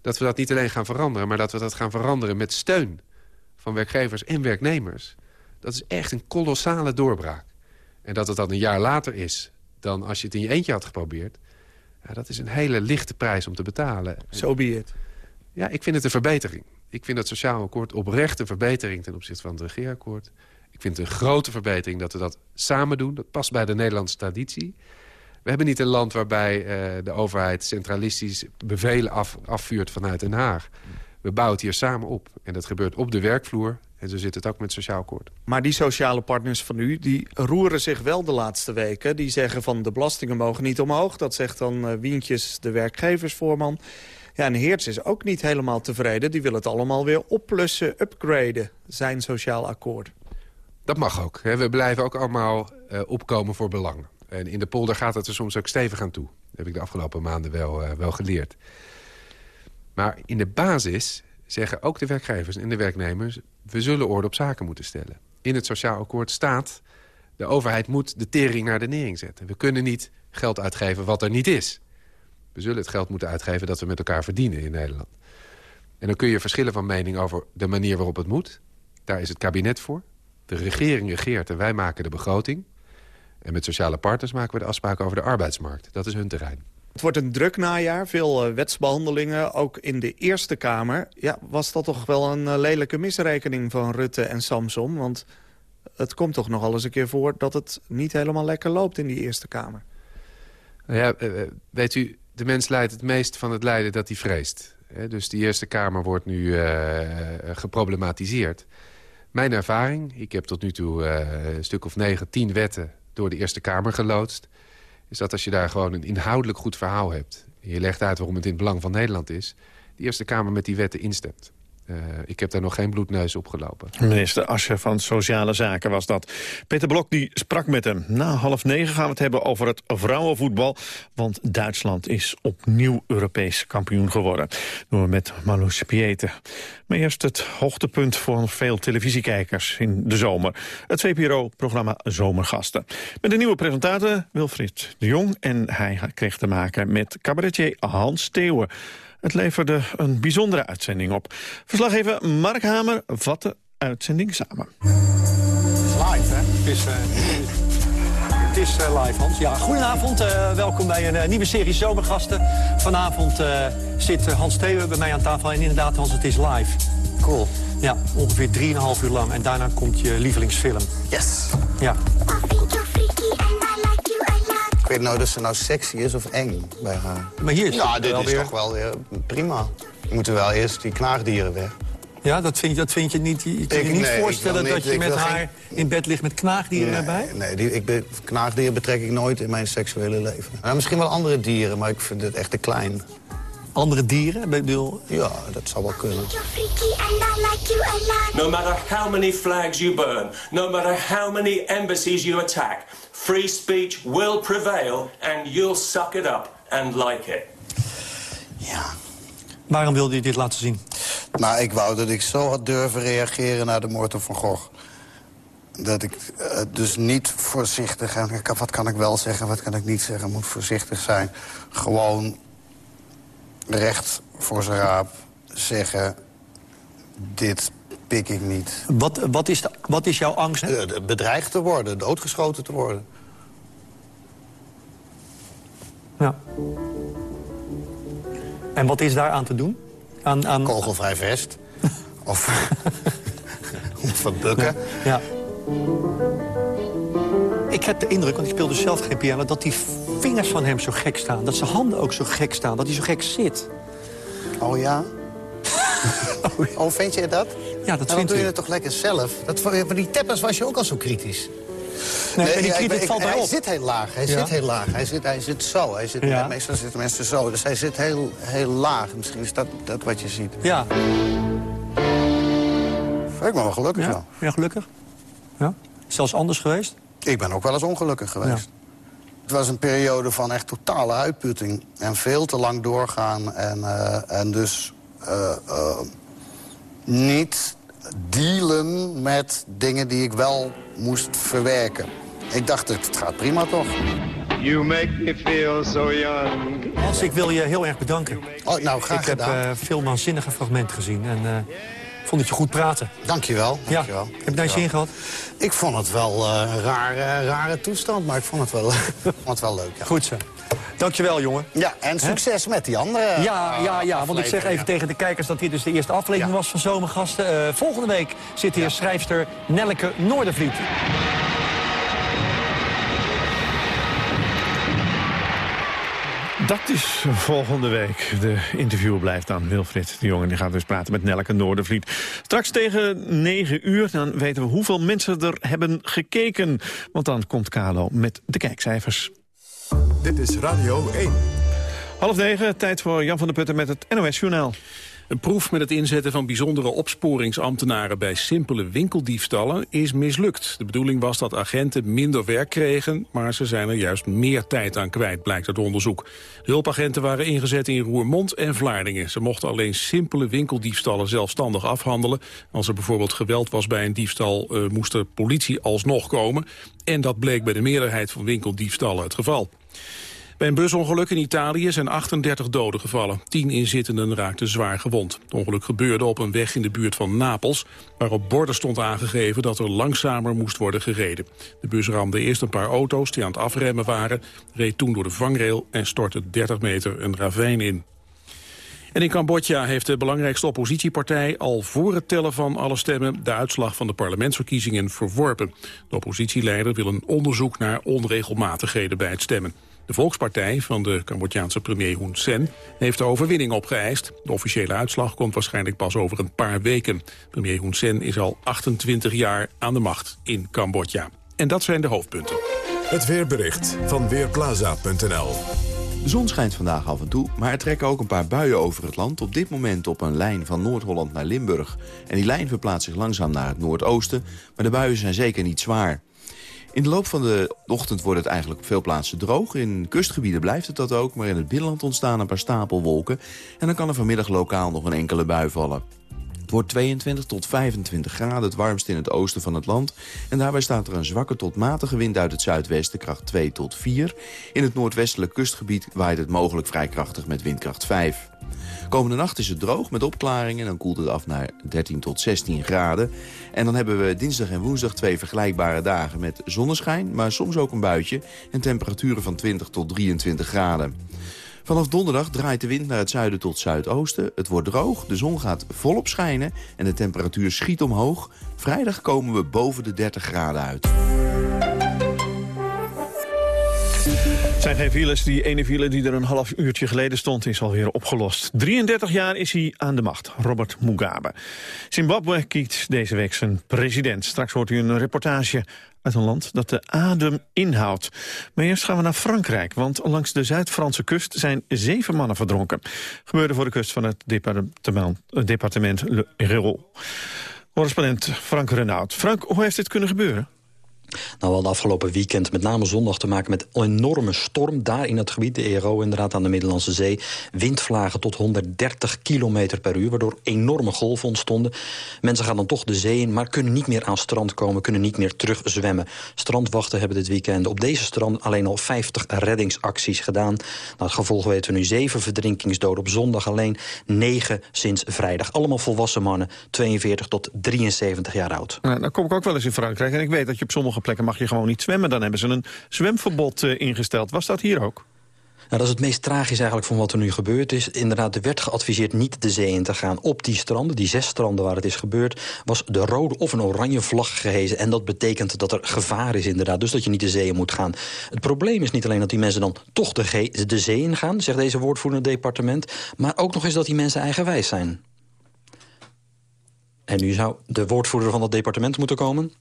[SPEAKER 15] dat we dat niet alleen gaan veranderen... maar dat we dat gaan veranderen met steun van werkgevers en werknemers. Dat is echt een kolossale doorbraak. En dat het dan een jaar later is dan als je het in je eentje had geprobeerd... Ja, dat is een hele lichte prijs om te betalen.
[SPEAKER 16] Zo be it.
[SPEAKER 15] Ja, ik vind het een verbetering. Ik vind het sociaal akkoord oprecht een verbetering ten opzichte van het regeerakkoord. Ik vind het een grote verbetering dat we dat samen doen. Dat past bij de Nederlandse traditie. We hebben niet een land waarbij uh, de overheid centralistisch bevelen af, afvuurt vanuit Den Haag. We bouwen het hier samen op. En dat gebeurt op de werkvloer. En zo zit het ook met sociaal akkoord.
[SPEAKER 16] Maar die sociale partners van u, die roeren zich wel de laatste weken. Die zeggen van de belastingen mogen niet omhoog. Dat zegt dan uh, Wientjes, de werkgeversvoorman. Ja, en Heerts is ook niet helemaal tevreden. Die wil het allemaal weer opplussen, upgraden, zijn sociaal akkoord.
[SPEAKER 15] Dat mag ook. We blijven ook allemaal uh, opkomen voor belangen. En in de polder gaat het er soms ook stevig aan toe. Dat heb ik de afgelopen maanden wel, uh, wel geleerd. Maar in de basis zeggen ook de werkgevers en de werknemers... we zullen orde op zaken moeten stellen. In het sociaal akkoord staat... de overheid moet de tering naar de nering zetten. We kunnen niet geld uitgeven wat er niet is. We zullen het geld moeten uitgeven dat we met elkaar verdienen in Nederland. En dan kun je verschillen van mening over de manier waarop het moet. Daar is het kabinet voor. De regering regeert en wij maken de begroting. En met sociale partners maken we de afspraken over de arbeidsmarkt. Dat is hun terrein.
[SPEAKER 16] Het wordt een druk najaar, veel uh, wetsbehandelingen, ook in de Eerste Kamer. Ja, was dat toch wel een uh, lelijke misrekening van Rutte en Samson? Want het komt toch nog eens een keer voor dat het niet helemaal lekker loopt in die Eerste Kamer.
[SPEAKER 15] Nou ja, uh, weet u, de mens leidt het meest van het lijden dat hij vreest. Dus de Eerste Kamer wordt nu geproblematiseerd. Mijn ervaring, ik heb tot nu toe een stuk of negen, tien wetten door de Eerste Kamer geloodst is dat als je daar gewoon een inhoudelijk goed verhaal hebt... je legt uit waarom het in het belang van Nederland is... de Eerste Kamer met die wetten instemt. Uh, ik heb daar nog geen bloedneus op gelopen.
[SPEAKER 2] Minister Ascher van Sociale Zaken was dat. Peter Blok die sprak met hem. Na half negen gaan we het hebben over het vrouwenvoetbal. Want Duitsland is opnieuw Europees kampioen geworden. We met Marloes Pieter. Maar eerst het hoogtepunt voor veel televisiekijkers in de zomer. Het VPRO-programma Zomergasten. Met de nieuwe presentator Wilfried de Jong. En hij kreeg te maken met cabaretier Hans Theeuwen. Het leverde een bijzondere uitzending op. Verslaggever Mark Hamer vat de uitzending samen.
[SPEAKER 17] Het is live, hè? Het is, uh, het is uh, live, Hans. Ja, goedenavond. Uh, welkom bij een nieuwe serie Zomergasten. Vanavond zit Hans Theeuwen bij mij aan tafel. En inderdaad, Hans, het is live.
[SPEAKER 18] Cool.
[SPEAKER 17] Ja, ongeveer 3,5 uur lang. En daarna komt je lievelingsfilm.
[SPEAKER 18] Yes.
[SPEAKER 17] Ja.
[SPEAKER 18] Ik weet nou dat ze nou sexy is of eng bij haar.
[SPEAKER 17] Maar hier is
[SPEAKER 18] Ja,
[SPEAKER 17] het
[SPEAKER 18] dit
[SPEAKER 17] wel
[SPEAKER 18] is
[SPEAKER 17] weer-
[SPEAKER 18] toch wel weer prima. We moeten wel eerst die knaagdieren weg.
[SPEAKER 17] Ja, dat vind je, dat vind je niet... Je kan
[SPEAKER 18] Ik-
[SPEAKER 17] je niet
[SPEAKER 18] nee,
[SPEAKER 17] voorstellen dat je met haar
[SPEAKER 18] geen-
[SPEAKER 17] in bed ligt met knaagdieren erbij?
[SPEAKER 18] Nee, die, ik ben, knaagdieren betrek ik nooit in mijn seksuele leven. Nou, misschien wel andere dieren, maar ik vind het echt te klein.
[SPEAKER 17] Andere dieren? Ik bedoel...
[SPEAKER 18] Ja, dat zou wel kunnen.
[SPEAKER 19] No matter how many flags you burn, no matter how many embassies you attack, free speech will prevail and you'll suck it up and like it.
[SPEAKER 17] Waarom wilde je dit laten zien?
[SPEAKER 18] Nou, ik wou dat ik zo had durven reageren naar de moord op Van Gogh. Dat ik eh, dus niet voorzichtig... En ik- wat kan ik wel zeggen, wat kan ik niet zeggen? Moet voorzichtig zijn. Gewoon recht voor zijn raap zeggen... dit pik ik niet.
[SPEAKER 17] Wat, wat, is, de, wat is jouw angst?
[SPEAKER 18] Eh, Bedreigd te worden, doodgeschoten te worden.
[SPEAKER 17] Ja. En wat is daar aan te doen? Aan, aan...
[SPEAKER 18] Kogelvrij vest. of verbukken.
[SPEAKER 17] Ja. Ik heb de indruk, want ik speel dus zelf geen piano... dat die vingers van hem zo gek staan. Dat zijn handen ook zo gek staan. Dat hij zo gek zit.
[SPEAKER 18] Oh ja? oh, vind je dat?
[SPEAKER 17] Ja, dat
[SPEAKER 18] dan
[SPEAKER 17] vindt
[SPEAKER 18] doe je het toch lekker zelf? Dat, voor die teppers was je ook al zo kritisch.
[SPEAKER 17] Nee, en die
[SPEAKER 18] ja,
[SPEAKER 17] kritiek
[SPEAKER 18] ik-
[SPEAKER 17] valt
[SPEAKER 18] hij zit heel laag. Hij
[SPEAKER 17] Ja.
[SPEAKER 18] zit heel laag. Hij zit, hij zit zo. Hij zit,
[SPEAKER 17] Ja.
[SPEAKER 18] Meestal zitten mensen zo. Dus hij zit heel, heel laag. Misschien is dat, dat wat je ziet.
[SPEAKER 17] Ja.
[SPEAKER 18] Ik ben wel gelukkig wel.
[SPEAKER 17] Ja, ja gelukkig. Ja. Zelfs anders geweest?
[SPEAKER 18] Ik ben ook wel eens ongelukkig geweest. Het was een periode van echt totale uitputting. En veel te lang doorgaan. En, eh, en dus eh, niet dealen met dingen die ik wel moest verwerken. Ik dacht, het gaat prima toch?
[SPEAKER 20] You make me feel so young.
[SPEAKER 17] Hans, ik wil je heel erg bedanken.
[SPEAKER 18] Oh, nou, graag
[SPEAKER 17] Ik heb eh, veel waanzinnige fragmenten gezien en eh, vond het je goed praten.
[SPEAKER 18] Dankjewel. dankjewel.
[SPEAKER 17] Heb je daar je zin gehad?
[SPEAKER 18] Ik vond het wel eh, een rare, rare toestand, maar ik vond het wel, vond het wel leuk. Ja.
[SPEAKER 17] Goed zo. Dankjewel, jongen.
[SPEAKER 18] Ja, en succes met die andere
[SPEAKER 17] Ja, ja, ja, want ik zeg even tegen de kijkers dat dit dus de eerste aflevering was van Zomergasten. Eh, volgende week zit hier schrijfster Nelleke Noordervliet.
[SPEAKER 2] Dat is volgende week. De interview blijft dan Wilfried de Jonge. Die gaat dus praten met Nelke Noordervliet. Straks tegen 9 uur dan weten we hoeveel mensen er hebben gekeken. Want dan komt Carlo met de kijkcijfers.
[SPEAKER 1] Dit is Radio 1.
[SPEAKER 2] Half negen, tijd voor Jan van der Putten met het NOS-journaal.
[SPEAKER 3] Een proef met het inzetten van bijzondere opsporingsambtenaren bij simpele winkeldiefstallen is mislukt. De bedoeling was dat agenten minder werk kregen, maar ze zijn er juist meer tijd aan kwijt, blijkt uit onderzoek. De hulpagenten waren ingezet in Roermond en Vlaardingen. Ze mochten alleen simpele winkeldiefstallen zelfstandig afhandelen. Als er bijvoorbeeld geweld was bij een diefstal, eh, moest de politie alsnog komen. En dat bleek bij de meerderheid van winkeldiefstallen het geval. Bij een busongeluk in Italië zijn 38 doden gevallen. 10 inzittenden raakten zwaar gewond. Het ongeluk gebeurde op een weg in de buurt van Napels... waar op borden stond aangegeven dat er langzamer moest worden gereden. De bus ramde eerst een paar auto's die aan het afremmen waren... reed toen door de vangrail en stortte 30 meter een ravijn in. En in Cambodja heeft de belangrijkste oppositiepartij al voor het tellen van alle stemmen de uitslag van de parlementsverkiezingen verworpen. De oppositieleider wil een onderzoek naar onregelmatigheden bij het stemmen. De Volkspartij van de Cambodjaanse premier Hun Sen heeft de overwinning opgeëist. De officiële uitslag komt waarschijnlijk pas over een paar weken. Premier Hun Sen is al 28 jaar aan de macht in Cambodja. En dat zijn de hoofdpunten.
[SPEAKER 1] Het weerbericht van Weerplaza.nl
[SPEAKER 21] De zon schijnt vandaag af en toe, maar er trekken ook een paar buien over het land. Op dit moment op een lijn van Noord-Holland naar Limburg. En die lijn verplaatst zich langzaam naar het noordoosten, maar de buien zijn zeker niet zwaar. In de loop van de ochtend wordt het eigenlijk op veel plaatsen droog. In kustgebieden blijft het dat ook, maar in het binnenland ontstaan een paar stapelwolken. En dan kan er vanmiddag lokaal nog een enkele bui vallen. Het wordt 22 tot 25 graden, het warmst in het oosten van het land. En daarbij staat er een zwakke tot matige wind uit het zuidwesten, kracht 2 tot 4. In het noordwestelijk kustgebied waait het mogelijk vrij krachtig met windkracht 5. Komende nacht is het droog met opklaringen en dan koelt het af naar 13 tot 16 graden. En dan hebben we dinsdag en woensdag twee vergelijkbare dagen met zonneschijn, maar soms ook een buitje en temperaturen van 20 tot 23 graden. Vanaf donderdag draait de wind naar het zuiden tot zuidoosten. Het wordt droog, de zon gaat volop schijnen en de temperatuur schiet omhoog. Vrijdag komen we boven de 30 graden uit.
[SPEAKER 2] Het zijn geen files. Die ene file die er een half uurtje geleden stond is alweer opgelost. 33 jaar is hij aan de macht, Robert Mugabe. Zimbabwe kiest deze week zijn president. Straks hoort u een reportage uit een land dat de adem inhoudt. Maar eerst gaan we naar Frankrijk, want langs de Zuid-Franse kust zijn zeven mannen verdronken. Gebeurde voor de kust van het departement, departement Le Hérault. Correspondent Frank Renaud. Frank, hoe heeft dit kunnen gebeuren?
[SPEAKER 22] Nou, wel de afgelopen weekend, met name zondag, te maken met een enorme storm. Daar in het gebied, de ERO inderdaad aan de Middellandse Zee. Windvlagen tot 130 kilometer per uur, waardoor enorme golven ontstonden. Mensen gaan dan toch de zee in, maar kunnen niet meer aan strand komen... kunnen niet meer terug zwemmen. Strandwachten hebben dit weekend op deze strand alleen al 50 reddingsacties gedaan. Nou, het gevolg weten we nu zeven verdrinkingsdoden op zondag alleen. negen sinds vrijdag. Allemaal volwassen mannen, 42 tot 73 jaar oud.
[SPEAKER 2] Nou, dan kom ik ook wel eens in Frankrijk en ik weet dat je op sommige plekken mag je gewoon niet zwemmen. Dan hebben ze een zwemverbod uh, ingesteld. Was dat hier ook?
[SPEAKER 22] Nou, dat is het meest tragisch eigenlijk van wat er nu gebeurd is. Inderdaad, er werd geadviseerd niet de zee in te gaan. Op die stranden, die zes stranden waar het is gebeurd... was de rode of een oranje vlag gehezen. En dat betekent dat er gevaar is inderdaad. Dus dat je niet de zee in moet gaan. Het probleem is niet alleen dat die mensen dan toch de, de zee in gaan... zegt deze woordvoerende departement... maar ook nog eens dat die mensen eigenwijs zijn. En nu zou de woordvoerder van dat departement moeten komen...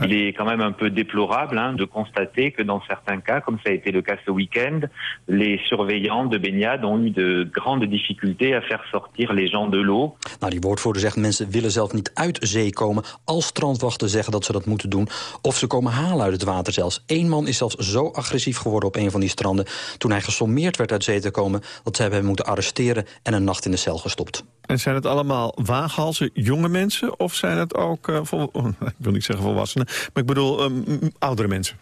[SPEAKER 23] Il est quand même un peu déplorable hein, de constater que dans certains cas, comme ça a été le cas ce week-end, les surveillants de baignade ont eu de grandes difficultés à faire sortir les gens de l'eau.
[SPEAKER 22] Nou, die woordvoerder zegt mensen willen zelf niet uit zee komen als strandwachten zeggen dat ze dat moeten doen. Of ze komen halen uit het water zelfs. Eén man is zelfs zo agressief geworden op een van die stranden toen hij gesommeerd werd uit zee te komen dat ze hebben hem moeten arresteren en een nacht in de cel gestopt.
[SPEAKER 2] En zijn het allemaal waaghalzen jonge mensen of zijn het ook, uh, vol, oh, ik wil niet zeggen volwassenen, maar ik bedoel um, oudere mensen?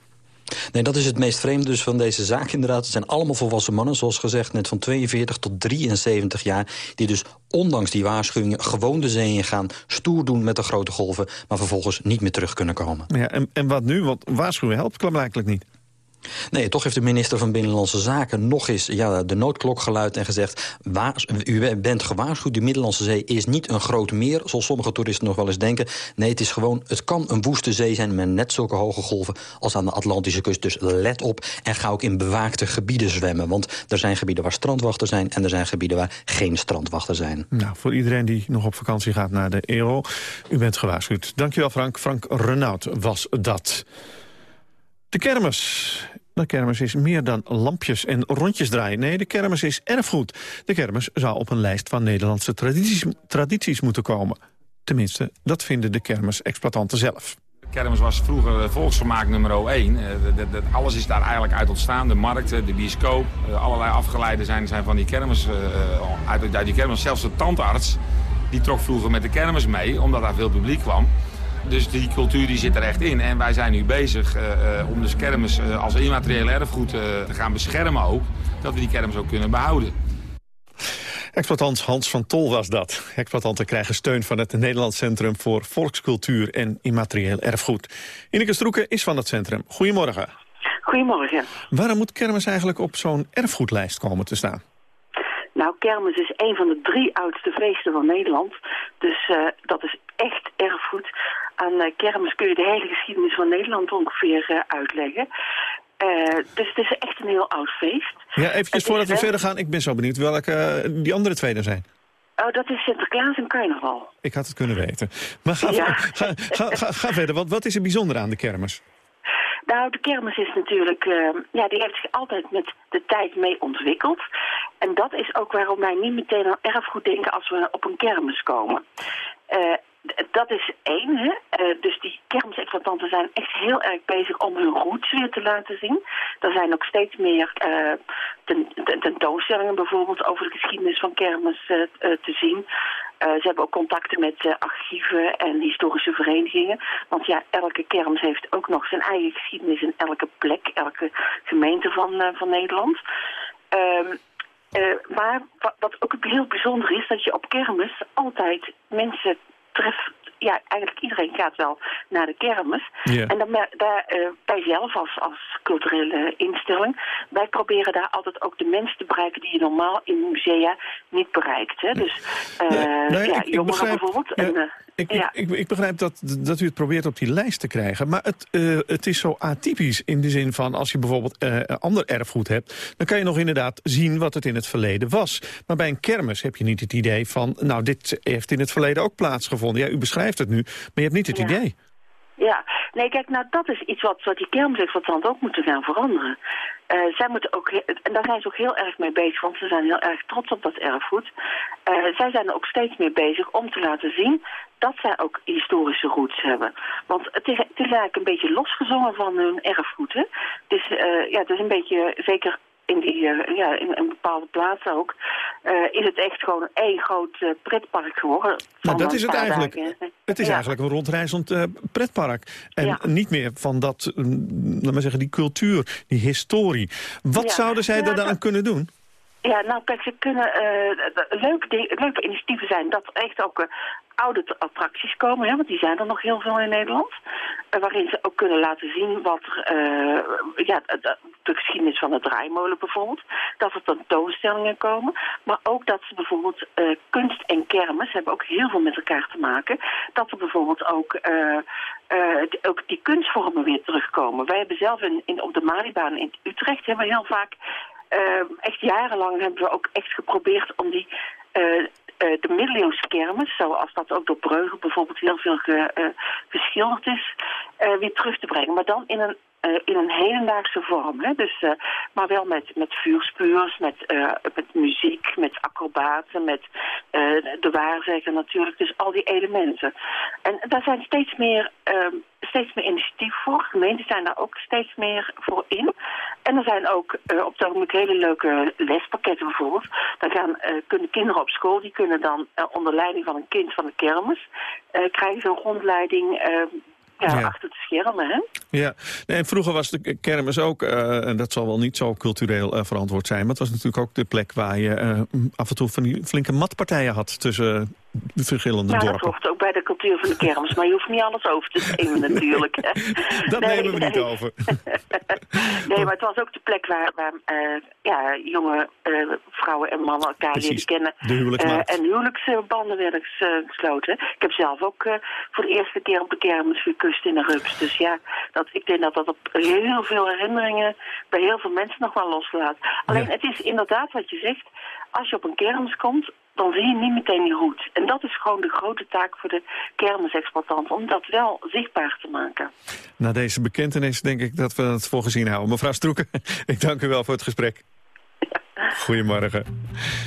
[SPEAKER 22] Nee, dat is het meest vreemde dus van deze zaak inderdaad. Het zijn allemaal volwassen mannen, zoals gezegd, net van 42 tot 73 jaar... die dus ondanks die waarschuwingen gewoon de zee in gaan... stoer doen met de grote golven, maar vervolgens niet meer terug kunnen komen.
[SPEAKER 2] Ja, en, en wat nu? Want waarschuwen helpt klaarblijkelijk niet.
[SPEAKER 22] Nee, toch heeft de minister van Binnenlandse Zaken nog eens ja, de noodklok geluid en gezegd... U bent gewaarschuwd, de Middellandse Zee is niet een groot meer... zoals sommige toeristen nog wel eens denken. Nee, het is gewoon, het kan een woeste zee zijn met net zulke hoge golven... als aan de Atlantische kust, dus let op en ga ook in bewaakte gebieden zwemmen. Want er zijn gebieden waar strandwachten zijn... en er zijn gebieden waar geen strandwachten zijn.
[SPEAKER 2] Nou, voor iedereen die nog op vakantie gaat naar de ERO, u bent gewaarschuwd. Dankjewel Frank. Frank Renaud was dat. De kermis. De kermis is meer dan lampjes en rondjes draaien. Nee, de kermis is erfgoed. De kermis zou op een lijst van Nederlandse tradities, tradities moeten komen. Tenminste, dat vinden de kermisexploitanten zelf.
[SPEAKER 24] De kermis was vroeger eh, volksvermaak nummer 1. Eh, alles is daar eigenlijk uit ontstaan. De markten, de bioscoop, eh, allerlei afgeleiden zijn, zijn van die kermis. uit, uit die kermis. Zelfs de tandarts, die trok vroeger met de kermis mee, omdat daar veel publiek kwam. Dus die cultuur die zit er echt in. En wij zijn nu bezig eh, eh, om dus kermis eh, als immateriële erfgoed eh, te gaan beschermen ook. Dat we die kermis ook kunnen behouden.
[SPEAKER 2] Exploitant Hans van Tol was dat. Exploitanten krijgen steun van het Nederlands Centrum voor Volkscultuur en Immaterieel Erfgoed. Ineke Stroeken is van het centrum. Goedemorgen.
[SPEAKER 25] Goedemorgen.
[SPEAKER 2] Waarom moet kermis eigenlijk op zo'n erfgoedlijst komen te staan?
[SPEAKER 25] Nou, kermis is een van de drie oudste feesten van Nederland. Dus eh, dat is echt erfgoed. Aan eh, kermis kun je de hele geschiedenis van Nederland ongeveer eh, uitleggen. Eh, dus het is echt een heel oud feest.
[SPEAKER 2] Ja, eventjes voordat we
[SPEAKER 25] wel-
[SPEAKER 2] verder gaan. Ik ben zo benieuwd welke die andere twee er zijn.
[SPEAKER 25] Oh, dat is Sinterklaas en carnaval.
[SPEAKER 2] Ik had het kunnen weten. Maar ga,
[SPEAKER 25] Ja.
[SPEAKER 2] ga, ga, ga, verder. Wat, wat is er bijzonder aan de kermis?
[SPEAKER 25] Nou, de kermis is natuurlijk, ja, die heeft zich altijd met de tijd mee ontwikkeld. En dat is ook waarom wij niet meteen aan erfgoed denken als we op een kermis komen. Dat is één, hè. Eh, dus die kermisexploitanten zijn echt heel erg bezig om hun roots weer te laten zien. Er zijn ook steeds meer eh, ten, ten- tentoonstellingen bijvoorbeeld over de geschiedenis van kermis eh, te zien. Ze hebben ook contacten met archieven en historische verenigingen. Want ja, elke kermis heeft ook nog zijn eigen geschiedenis in elke plek, elke gemeente van, van Nederland. Ehm, eh, maar wat ook heel bijzonder is, dat je op kermis altijd mensen treft. Ja, eigenlijk iedereen gaat wel naar de kermis. En dan, mer- daar, eh, wij zelf als, als culturele instelling, wij proberen daar altijd ook de mensen te bereiken die je normaal in musea niet bereikt. Hè? Dus eh
[SPEAKER 2] nou ja,
[SPEAKER 25] ja,
[SPEAKER 2] ik- ik
[SPEAKER 25] jongeren
[SPEAKER 2] begrijp-
[SPEAKER 25] bijvoorbeeld.
[SPEAKER 2] ja,
[SPEAKER 25] en, eh,
[SPEAKER 2] Ik,
[SPEAKER 25] ja.
[SPEAKER 2] ik, ik, begrijp dat, dat u het probeert op die lijst te krijgen. Maar het, eh, het is zo atypisch in de zin van... als je bijvoorbeeld eh, ander erfgoed hebt... dan kan je nog inderdaad zien wat het in het verleden was. Maar bij een kermis heb je niet het idee van... nou, dit heeft in het verleden ook plaatsgevonden. Ja, u beschrijft het nu, maar je hebt niet het
[SPEAKER 25] Ja.
[SPEAKER 2] idee.
[SPEAKER 25] Ja, nee, kijk, nou dat is iets wat, wat die kermisexploitanten ook moeten gaan veranderen. Eh, zij moeten ook, en daar zijn ze ook heel erg mee bezig, want ze zijn heel erg trots op dat erfgoed. Eh, zij zijn er ook steeds meer bezig om te laten zien dat zij ook historische roots hebben. Want het is, het is eigenlijk een beetje losgezongen van hun erfgoed. Hè? Dus eh, ja, het is een beetje, zeker in, die, eh, ja, in een bepaalde plaats ook, eh, is het echt gewoon één groot eh, pretpark geworden.
[SPEAKER 2] Nou,
[SPEAKER 25] van
[SPEAKER 2] dat is het eigenlijk.
[SPEAKER 25] dagen.
[SPEAKER 2] Het is
[SPEAKER 25] Ja.
[SPEAKER 2] eigenlijk een rondreizend pretpark. En
[SPEAKER 25] Ja.
[SPEAKER 2] niet meer van dat, mm, laat maar zeggen, die cultuur, die historie. Wat
[SPEAKER 25] Ja.
[SPEAKER 2] zouden zij
[SPEAKER 25] Ja,
[SPEAKER 2] er dan aan kunnen doen?
[SPEAKER 25] Ja, nou kijk, ze kunnen leuke, leuke initiatieven zijn dat echt ook oude attracties komen, hè, want die zijn er nog heel veel in Nederland. Eh, waarin ze ook kunnen laten zien wat eh, ja, de, de geschiedenis van de draaimolen bijvoorbeeld. Dat er tentoonstellingen komen. Maar ook dat ze bijvoorbeeld eh, kunst en kermis hebben ook heel veel met elkaar te maken. Dat er bijvoorbeeld ook, ook die kunstvormen weer terugkomen. Wij hebben zelf in, op de Malibaan in Utrecht hebben we heel vaak echt jarenlang hebben we ook echt geprobeerd om die de middeleeuwse kermis, zoals dat ook door Breugel bijvoorbeeld heel veel ge, eh, geschilderd is, eh, weer terug te brengen. Maar dan in een, eh, in een hedendaagse vorm. Hè? Dus, eh, maar wel met, met vuurspuurs, met, eh, met muziek, met acrobaten, met de waarzegger natuurlijk. Dus al die elementen. En daar zijn steeds meer, ehm, steeds meer initiatief voor. Gemeenten zijn daar ook steeds meer voor in. En er zijn ook op het ogenblik hele leuke lespakketten bijvoorbeeld. Daar gaan, kunnen kinderen op school, die kunnen dan onder leiding van een kind van de kermis... krijgen een rondleiding eh, Ja, achter de schermen, hè?
[SPEAKER 2] Ja, nee, en vroeger was de kermis ook, eh, en dat zal wel niet zo cultureel eh, verantwoord zijn... maar het was natuurlijk ook de plek waar je eh, af en toe van die flinke matpartijen had... tussen de verschillende
[SPEAKER 25] dat hoort ook bij de cultuur van de kermis. Maar je hoeft niet alles over te nemen natuurlijk. hè.
[SPEAKER 2] Dat
[SPEAKER 25] Nee,
[SPEAKER 2] nemen we niet
[SPEAKER 25] nee.
[SPEAKER 2] over.
[SPEAKER 25] Nee, maar het was ook de plek waar, waar eh, ja, jonge eh, vrouwen en mannen elkaar
[SPEAKER 2] Precies,
[SPEAKER 25] leren kennen.
[SPEAKER 2] de.
[SPEAKER 25] Eh, en huwelijksbanden werden ges- gesloten. Ik heb zelf ook voor de eerste keer op de kermis gekust in een rups. Dus ja, dat, ik denk dat dat op heel veel herinneringen bij heel veel mensen nog wel loslaat. Alleen het is inderdaad wat je zegt. Als je op een kermis komt, dan zie je niet meteen die hoed. En dat is gewoon de grote taak voor de kermisexploitant. Om dat wel zichtbaar te maken.
[SPEAKER 2] Na deze bekentenis denk ik dat we het voor gezien houden. Mevrouw Stroeken, ik dank u wel voor het gesprek. Goedemorgen.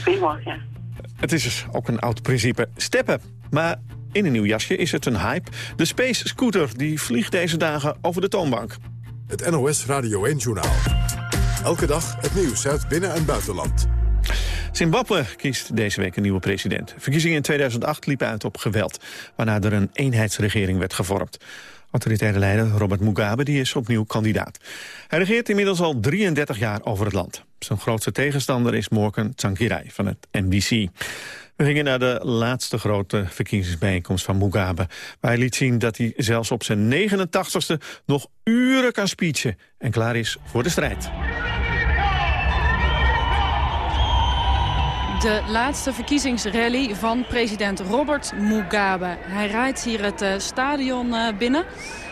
[SPEAKER 25] Goedemorgen.
[SPEAKER 2] Het is dus ook een oud principe. Steppen. Maar in een nieuw jasje is het een hype. De Space Scooter die vliegt deze dagen over de toonbank.
[SPEAKER 1] Het NOS Radio 1-journaal. Elke dag het nieuws uit binnen- en buitenland.
[SPEAKER 2] Zimbabwe kiest deze week een nieuwe president. Verkiezingen in 2008 liepen uit op geweld, waarna er een eenheidsregering werd gevormd. Autoritaire leider Robert Mugabe die is opnieuw kandidaat. Hij regeert inmiddels al 33 jaar over het land. Zijn grootste tegenstander is Morgan Tsvangirai van het MDC. We gingen naar de laatste grote verkiezingsbijeenkomst van Mugabe... waar hij liet zien dat hij zelfs op zijn 89ste nog uren kan speechen... en klaar is voor de strijd.
[SPEAKER 26] De laatste verkiezingsrally van president Robert Mugabe. Hij rijdt hier het eh, stadion eh, binnen.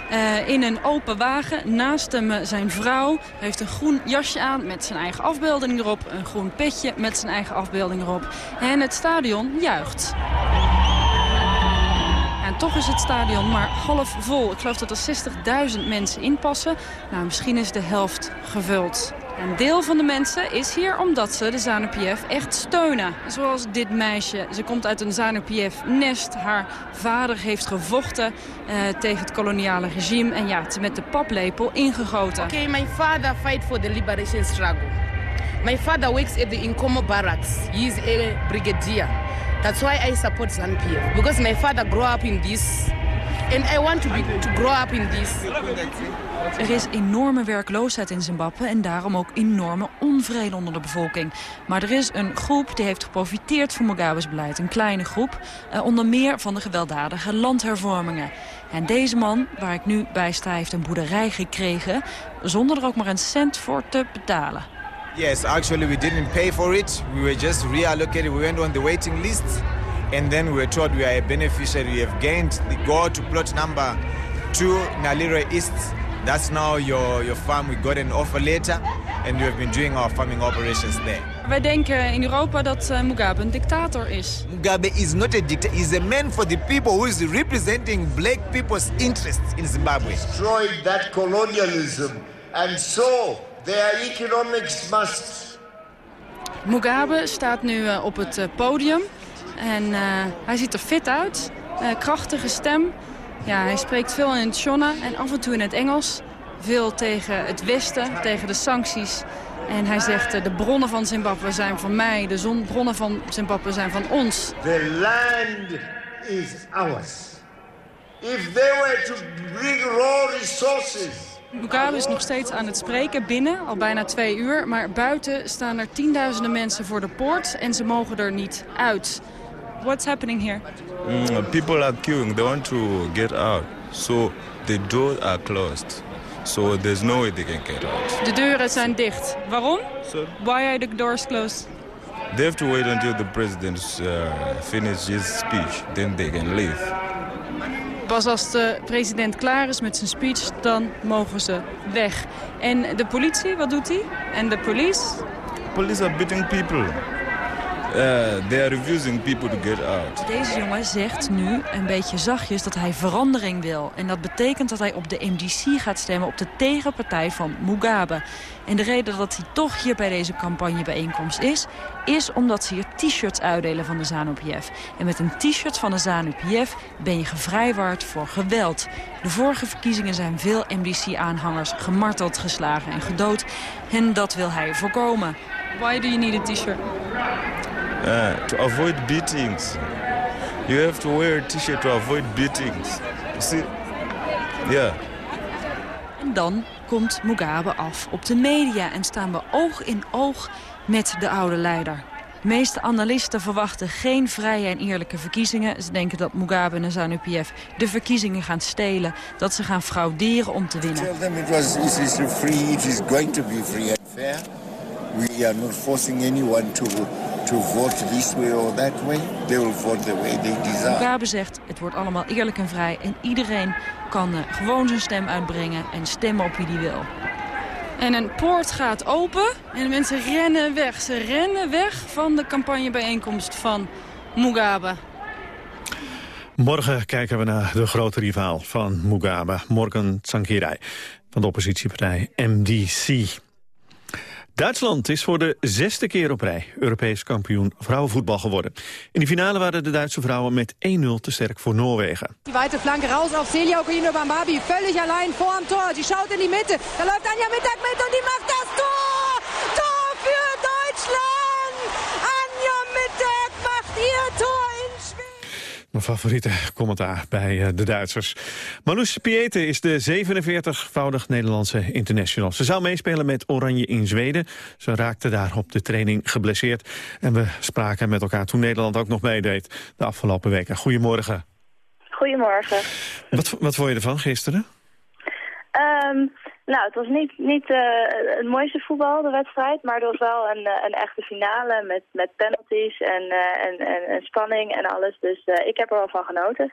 [SPEAKER 26] eh, in een open wagen. Naast hem zijn vrouw. Hij heeft een groen jasje aan met zijn eigen afbeelding erop. Een groen petje met zijn eigen afbeelding erop. En het stadion juicht. En toch is het stadion maar half vol. Ik geloof dat er 60.000 mensen inpassen. Nou, misschien is de helft gevuld. Een deel van de mensen is hier omdat ze de ZANU-PF echt steunen. Zoals dit meisje. Ze komt uit een ZANU-PF-nest. Haar vader heeft gevochten eh, tegen het koloniale regime. En ja, het met de paplepel ingegoten.
[SPEAKER 27] Okay, my father fight for the liberation struggle. My father works at the Inkomo barracks. He is a brigadier. That's why I support ZANU-PF. Because my father grew up in this. And I want to, be, to grow up in this.
[SPEAKER 26] Er is enorme werkloosheid in Zimbabwe en daarom ook enorme onvrede onder de bevolking. Maar er is een groep die heeft geprofiteerd van Mugabe's beleid. Een kleine groep, eh, onder meer van de gewelddadige landhervormingen. En deze man, waar ik nu bij sta, heeft een boerderij gekregen... zonder er ook maar een cent voor te betalen.
[SPEAKER 28] Yes, actually we didn't pay for it. We were just reallocated. We went on the waiting list. And then we were told we are a beneficiary. We have gained the go to plot number two, Nalire East. That's now your, your farm. We got an offer later And we have been doing our farming operations there.
[SPEAKER 26] Wij denken in Europa dat eh, Mugabe een dictator is.
[SPEAKER 28] Mugabe is not a dictator. He's a man for the people who is representing black people's interests in Zimbabwe.
[SPEAKER 29] destroyed that colonialism, and so their economics must
[SPEAKER 26] Mugabe staat nu eh, op het eh, podium en eh, hij ziet er fit uit. Eh, krachtige stem. Ja, hij spreekt veel in het Shona en af en toe in het Engels. Veel tegen het Westen, tegen de sancties. En hij zegt, eh, de bronnen van Zimbabwe zijn van mij. De zonbronnen van Zimbabwe zijn van ons.
[SPEAKER 29] The land is ours. If they were to bring raw resources,
[SPEAKER 26] Mugabe is nog steeds aan het spreken binnen, al bijna twee uur. Maar buiten staan er tienduizenden mensen voor de poort en ze mogen er niet uit. What's happening here?
[SPEAKER 30] Mm, people are queuing. They want to get out. So the doors are closed. So there's no way they can get out.
[SPEAKER 26] De deuren zijn dicht. Waarom? Why are the doors closed?
[SPEAKER 30] They have to wait until the president uh, finishes his speech. Then they can leave.
[SPEAKER 26] Pas als de president klaar is met zijn speech, dan mogen ze weg. En de politie, wat doet hij? En de police?
[SPEAKER 30] Police are beating people. Uh, they are refusing people to get out.
[SPEAKER 26] Deze jongen zegt nu een beetje zachtjes dat hij verandering wil. En dat betekent dat hij op de MDC gaat stemmen op de tegenpartij van Mugabe. En de reden dat hij toch hier bij deze campagnebijeenkomst is... is omdat ze hier t-shirts uitdelen van de ZANU-PF. En met een t-shirt van de ZANU-PF ben je gevrijwaard voor geweld. De vorige verkiezingen zijn veel MDC-aanhangers gemarteld, geslagen en gedood. En dat wil hij voorkomen. Why do you need a t-shirt?
[SPEAKER 30] Uh, to avoid beatings. You have to wear a t-shirt to avoid beatings. You see? Yeah.
[SPEAKER 26] En dan komt Mugabe af op de media en staan we oog in oog met de oude leider. De meeste analisten verwachten geen vrije en eerlijke verkiezingen. Ze denken dat Mugabe en ZANU-PF de verkiezingen gaan stelen. Dat ze gaan frauderen om te winnen.
[SPEAKER 29] Tell them it was it is free, it is going to be free and fair. We are not forcing anyone to to vote this way or that way. They will vote the way they desire.
[SPEAKER 26] Mugabe zegt, het wordt allemaal eerlijk en vrij... en iedereen kan eh, gewoon zijn stem uitbrengen en stemmen op wie die wil. En een poort gaat open en de mensen rennen weg. Ze rennen weg van de campagnebijeenkomst van Mugabe.
[SPEAKER 2] Morgen kijken we naar de grote rivaal van Mugabe, Morgan Tsvangirai, van de oppositiepartij MDC. Duitsland is voor de zesde keer op rij Europees kampioen vrouwenvoetbal geworden. In de finale waren de Duitse vrouwen met 1-0 te sterk voor Noorwegen.
[SPEAKER 31] Die weite Flanke raus auf Celia Okoino Bambabi. Völlig allein vor am Tor. Die schaut in die Mitte. Da läuft Anja Mittag mit und die macht das Tor! Tor für Deutschland! Anja Mittag macht ihr Tor in Schweden.
[SPEAKER 2] Mijn favoriete commentaar bij eh, de Duitsers. Marloes Piete is de 47-voudig Nederlandse international. Ze zou meespelen met Oranje in Zweden. Ze raakte daar op de training geblesseerd. En we spraken met elkaar toen Nederland ook nog meedeed de afgelopen weken. Goedemorgen.
[SPEAKER 32] Goedemorgen.
[SPEAKER 2] Wat, wat vond je ervan gisteren?
[SPEAKER 32] Ehm, nou, het was niet, niet eh, het mooiste voetbal, de wedstrijd, maar het was wel een, eh, een echte finale met, met penalties en, eh, en, en, en spanning en alles. Dus ik heb er wel van genoten.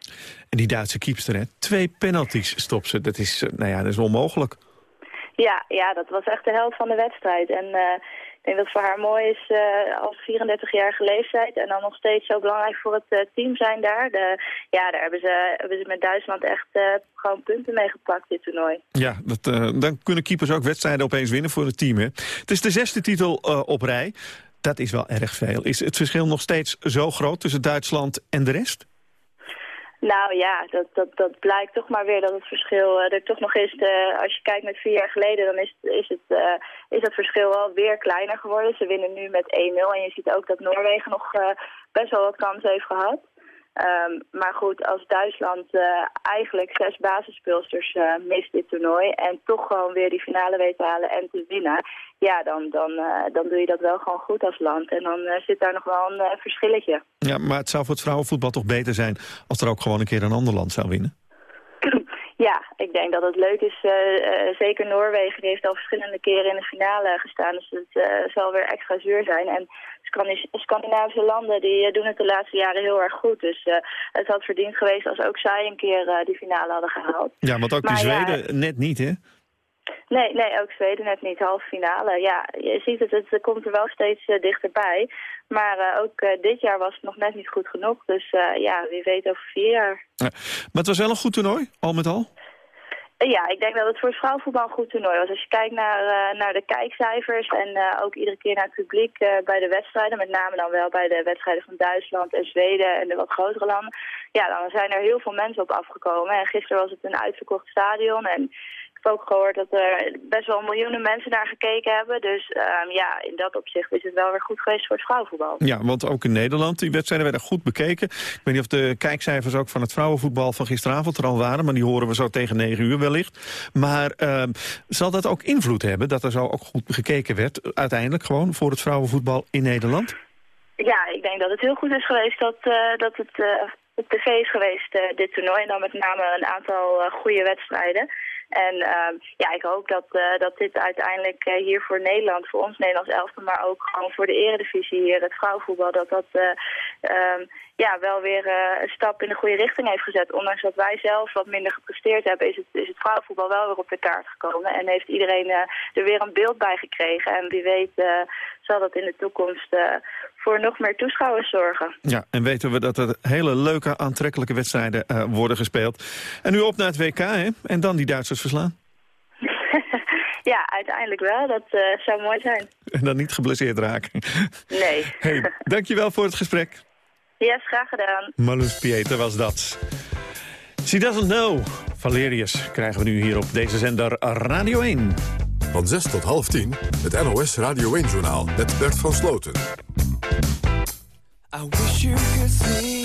[SPEAKER 2] En die Duitse kiepster, hè? twee penalties stopt ze. Dat is, nou ja, dat is onmogelijk.
[SPEAKER 32] Ja, ja, dat was echt de helft van de wedstrijd. En denk dat het voor haar mooi is eh, als 34-jarige leeftijd en dan nog steeds zo belangrijk voor het eh, team zijn daar. De, ja, daar hebben ze, hebben ze met Duitsland echt eh, gewoon punten mee gepakt, dit toernooi.
[SPEAKER 2] Ja, dat, dan kunnen keepers ook wedstrijden opeens winnen voor het team. Hè? Het is de zesde titel op rij. Dat is wel erg veel. Is het verschil nog steeds zo groot tussen Duitsland en de rest?
[SPEAKER 32] Nou ja, dat, dat, dat blijkt toch maar weer dat het verschil eh, er toch nog is. eh, als je kijkt met vier jaar geleden, dan is, is, het, eh, is het verschil wel weer kleiner geworden. Ze winnen nu met 1-0 en je ziet ook dat Noorwegen nog best wel wat kansen heeft gehad. Ehm, maar goed, als Duitsland eh, eigenlijk zes basisspeelsters eh, mist dit toernooi... en toch gewoon weer die finale weet te halen en te winnen... ja, dan, dan, eh, dan doe je dat wel gewoon goed als land. En dan zit daar nog wel een verschilletje.
[SPEAKER 2] Ja, maar het zou voor het vrouwenvoetbal toch beter zijn... als er ook gewoon een keer een ander land zou winnen?
[SPEAKER 32] Ja, ik denk dat het leuk is. eh, eh, zeker Noorwegen die heeft al verschillende keren in de finale gestaan. Dus het eh, zal weer extra zuur zijn. En Scandi- Scandinavische landen die doen het de laatste jaren heel erg goed. Dus het had verdiend geweest als ook zij een keer die finale hadden gehaald.
[SPEAKER 2] Ja, want ook die
[SPEAKER 32] Maar ja,
[SPEAKER 2] Zweden net niet, hè?
[SPEAKER 32] Nee, nee, ook Zweden net niet, halve finale. Ja, je ziet het, het komt er wel steeds eh, dichterbij. Maar eh, ook eh, dit jaar was het nog net niet goed genoeg. Dus ja, wie weet over vier jaar.
[SPEAKER 2] Ja. Maar het was wel een goed toernooi, al met al?
[SPEAKER 32] Ja, ik denk dat het voor het vrouwenvoetbal een goed toernooi was. Als je kijkt naar, naar de kijkcijfers en ook iedere keer naar het publiek bij de wedstrijden, met name dan wel bij de wedstrijden van Duitsland en Zweden en de wat grotere landen, ja, dan zijn er heel veel mensen op afgekomen. En gisteren was het een uitverkocht stadion en ook gehoord dat er best wel miljoenen mensen naar gekeken hebben. Dus ehm, ja, in dat opzicht is het wel weer goed geweest voor het vrouwenvoetbal.
[SPEAKER 2] Ja, want ook in Nederland, die wedstrijden werden goed bekeken. Ik weet niet of de kijkcijfers ook van het vrouwenvoetbal van gisteravond er al waren... maar die horen we zo tegen negen uur wellicht. Maar ehm, zal dat ook invloed hebben, dat er zo ook goed gekeken werd... uiteindelijk gewoon voor het vrouwenvoetbal in Nederland?
[SPEAKER 32] Ja, ik denk dat het heel goed is geweest dat, eh, dat het eh, op tv is geweest, eh, dit toernooi. En dan met name een aantal goede wedstrijden. En ehm, ja, ik hoop dat, eh, dat dit uiteindelijk eh, hier voor Nederland, voor ons Nederlands elftal, maar ook gewoon voor de eredivisie hier, het vrouwenvoetbal, dat dat ehm, ja, wel weer eh, een stap in de goede richting heeft gezet. Ondanks dat wij zelf wat minder gepresteerd hebben, is het, is het vrouwenvoetbal wel weer op de kaart gekomen. En heeft iedereen eh, er weer een beeld bij gekregen. En wie weet eh, zal dat in de toekomst voor nog meer toeschouwers zorgen.
[SPEAKER 2] Ja, en weten we dat er hele leuke, aantrekkelijke wedstrijden worden gespeeld. En nu op naar het WK, hè? En dan die Duitsers verslaan.
[SPEAKER 32] ja, uiteindelijk wel. Dat zou mooi zijn.
[SPEAKER 2] En dan niet geblesseerd raken.
[SPEAKER 32] Nee.
[SPEAKER 2] Hey, dankjewel voor het gesprek.
[SPEAKER 32] Yes, graag gedaan.
[SPEAKER 2] Marloes Pieter was dat. She doesn't know. Valerius krijgen we nu hier op deze zender Radio 1.
[SPEAKER 1] Van 6 tot half 10, het NOS Radio 1-journaal met Bert van Sloten.
[SPEAKER 33] I wish you could see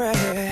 [SPEAKER 14] my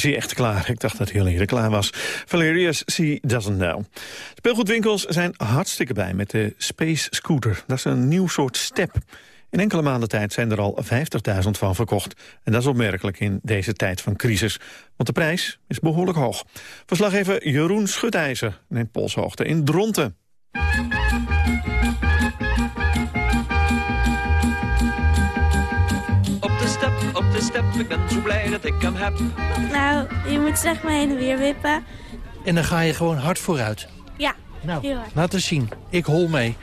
[SPEAKER 2] Nou echt klaar. Ik dacht dat hij al eerder klaar was. Valerius She Doesn't Know. Speelgoedwinkels zijn hartstikke blij met de Space Scooter. Dat is een nieuw soort step. In enkele maanden tijd zijn er al 50.000 van verkocht. En dat is opmerkelijk in deze tijd van crisis. Want de prijs is behoorlijk hoog. Verslaggever Jeroen Schutijzer neemt polshoogte in Dronten.
[SPEAKER 34] Dat ik hem heb.
[SPEAKER 35] Nou, je moet zeg maar heen en weer wippen.
[SPEAKER 36] En dan ga je gewoon hard vooruit.
[SPEAKER 35] Ja,
[SPEAKER 36] Nou,
[SPEAKER 35] heel hard.
[SPEAKER 36] laat eens zien. Ik hol mee.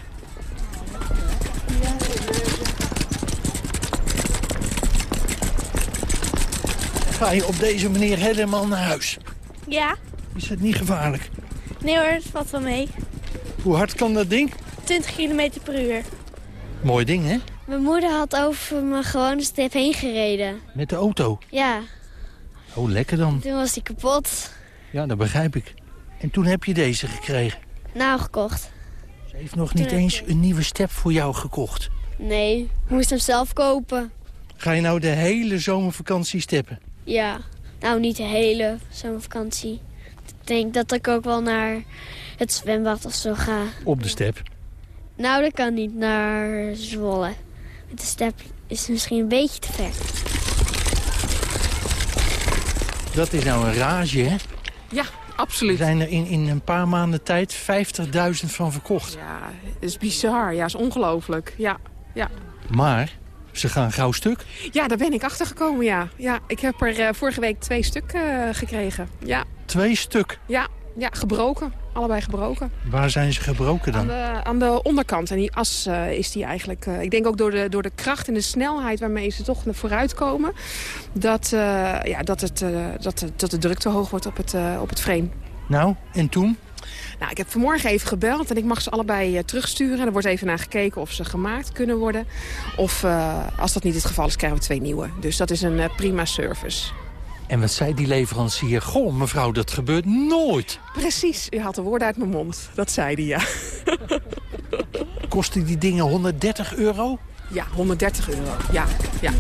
[SPEAKER 36] Ga je op deze manier helemaal naar huis?
[SPEAKER 35] Ja?
[SPEAKER 36] Is het niet gevaarlijk?
[SPEAKER 35] Nee hoor, het valt wel mee.
[SPEAKER 36] Hoe hard kan dat ding?
[SPEAKER 35] 20 km per uur.
[SPEAKER 36] Mooi ding, hè?
[SPEAKER 35] Mijn moeder had over mijn gewone step heen gereden.
[SPEAKER 36] Met de auto.
[SPEAKER 35] Ja,
[SPEAKER 36] Oh, lekker dan.
[SPEAKER 35] toen was die kapot.
[SPEAKER 36] Ja, dat begrijp ik. En toen heb je deze gekregen.
[SPEAKER 35] Nou, gekocht.
[SPEAKER 36] Ze heeft nog niet
[SPEAKER 35] Toen
[SPEAKER 36] eens een nieuwe step voor jou gekocht.
[SPEAKER 35] Nee, ik moest hem zelf kopen.
[SPEAKER 36] Ga je nou de hele zomervakantie steppen?
[SPEAKER 35] Ja, nou niet de hele zomervakantie. Ik denk dat ik ook wel naar het zwembad of zo ga.
[SPEAKER 36] Op de step.
[SPEAKER 35] Nou, dat kan niet naar Zwolle. Met de step is misschien een beetje te ver.
[SPEAKER 36] Dat is nou een rage, hè?
[SPEAKER 37] Ja, absoluut.
[SPEAKER 36] Er zijn er in, in een paar maanden tijd 50.000 van verkocht.
[SPEAKER 37] Ja, het is bizar. Ja, is ongelooflijk. Ja, ja.
[SPEAKER 36] Maar ze gaan gauw stuk.
[SPEAKER 37] ja, daar ben ik achter gekomen, ja. ja ik heb er eh, vorige week twee stuk eh, gekregen. Ja,
[SPEAKER 36] Twee stuk.
[SPEAKER 37] ja, ja, gebroken. Allebei gebroken.
[SPEAKER 36] Waar zijn ze gebroken
[SPEAKER 37] Aan
[SPEAKER 36] dan?
[SPEAKER 37] de, aan de onderkant. En die as eh, is die eigenlijk... eh, ik denk ook door de, door de kracht en de snelheid waarmee ze toch naar vooruit komen... dat, eh, ja, dat, het, dat, de- dat de druk te hoog wordt op het, op het frame.
[SPEAKER 36] Nou, en toen?
[SPEAKER 37] Nou, ik heb vanmorgen even gebeld en ik mag ze allebei eh, terugsturen. Er wordt even naar gekeken of ze gemaakt kunnen worden. Of als dat niet het geval is, krijgen we twee nieuwe. Dus dat is een prima service.
[SPEAKER 36] En wat zei die leverancier? Goh, mevrouw, dat gebeurt nooit.
[SPEAKER 37] Precies, u haalt de woorden uit mijn mond. Dat zei hij, ja.
[SPEAKER 36] Kosten die dingen 130 euro?
[SPEAKER 37] Ja, 130 euro. Ja, ja.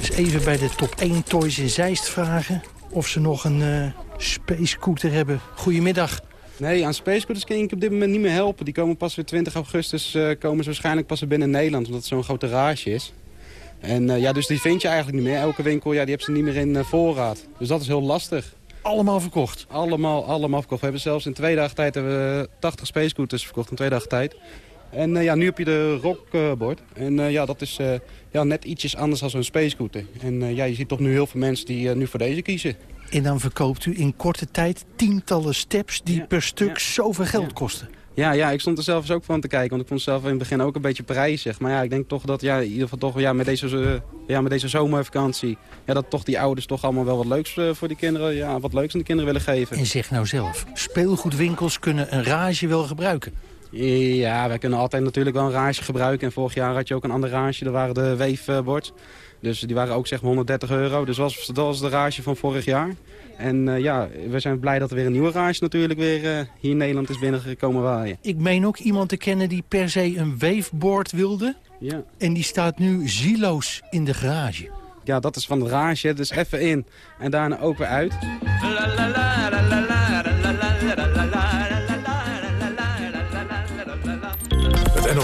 [SPEAKER 36] Dus even bij de top 1 Toys in Zeist vragen... of ze nog een eh space scooter hebben. Goedemiddag.
[SPEAKER 38] Nee, aan Space Scooters kan ik op dit moment niet meer helpen. Die komen pas weer 20 augustus, eh, komen ze waarschijnlijk pas weer binnen Nederland, omdat het zo'n grote garage is. En eh, ja, dus die vind je eigenlijk niet meer. Elke winkel, ja, die hebben ze niet meer in eh, voorraad. Dus dat is heel lastig.
[SPEAKER 36] Allemaal verkocht?
[SPEAKER 38] Allemaal, allemaal verkocht. We hebben zelfs in twee dagen tijd hebben we 80 Space Scooters verkocht in twee dagen tijd. En eh, ja, nu heb je de rockbord. en ja, dat is ja, net ietsjes anders dan zo'n space scooter. En ja, je ziet toch nu heel veel mensen die nu voor deze kiezen.
[SPEAKER 36] En dan verkoopt u in korte tijd tientallen steps die per stuk zoveel geld kosten.
[SPEAKER 38] Ja, ja, ik stond er zelf eens ook van te kijken. Want ik vond het zelf in het begin ook een beetje prijzig. Maar ja, ik denk toch dat ja, in ieder geval toch, ja, met, deze, eh, ja, met deze zomervakantie... Ja, dat toch die ouders toch allemaal wel wat leuks eh, voor die kinderen... Ja, wat leuks aan de kinderen willen geven.
[SPEAKER 36] En zeg nou zelf, speelgoedwinkels kunnen een rage wel gebruiken.
[SPEAKER 38] Ja, wij kunnen altijd natuurlijk wel een rage gebruiken. En vorig jaar had je ook een ander rage, dat waren de weefboards. Dus die waren ook zeg maar 130 euro. Dus dat was, dat was de rage van vorig jaar. En eh, ja, we zijn blij dat er weer een nieuwe rage natuurlijk weer eh, hier in Nederland is binnengekomen waaien.
[SPEAKER 36] Ik meen ook iemand te kennen die per se een weefboard wilde.
[SPEAKER 38] Ja.
[SPEAKER 36] En die staat nu zieloos in de garage.
[SPEAKER 38] Ja, dat is van de rage. Dus even in en daarna ook weer uit.
[SPEAKER 1] Het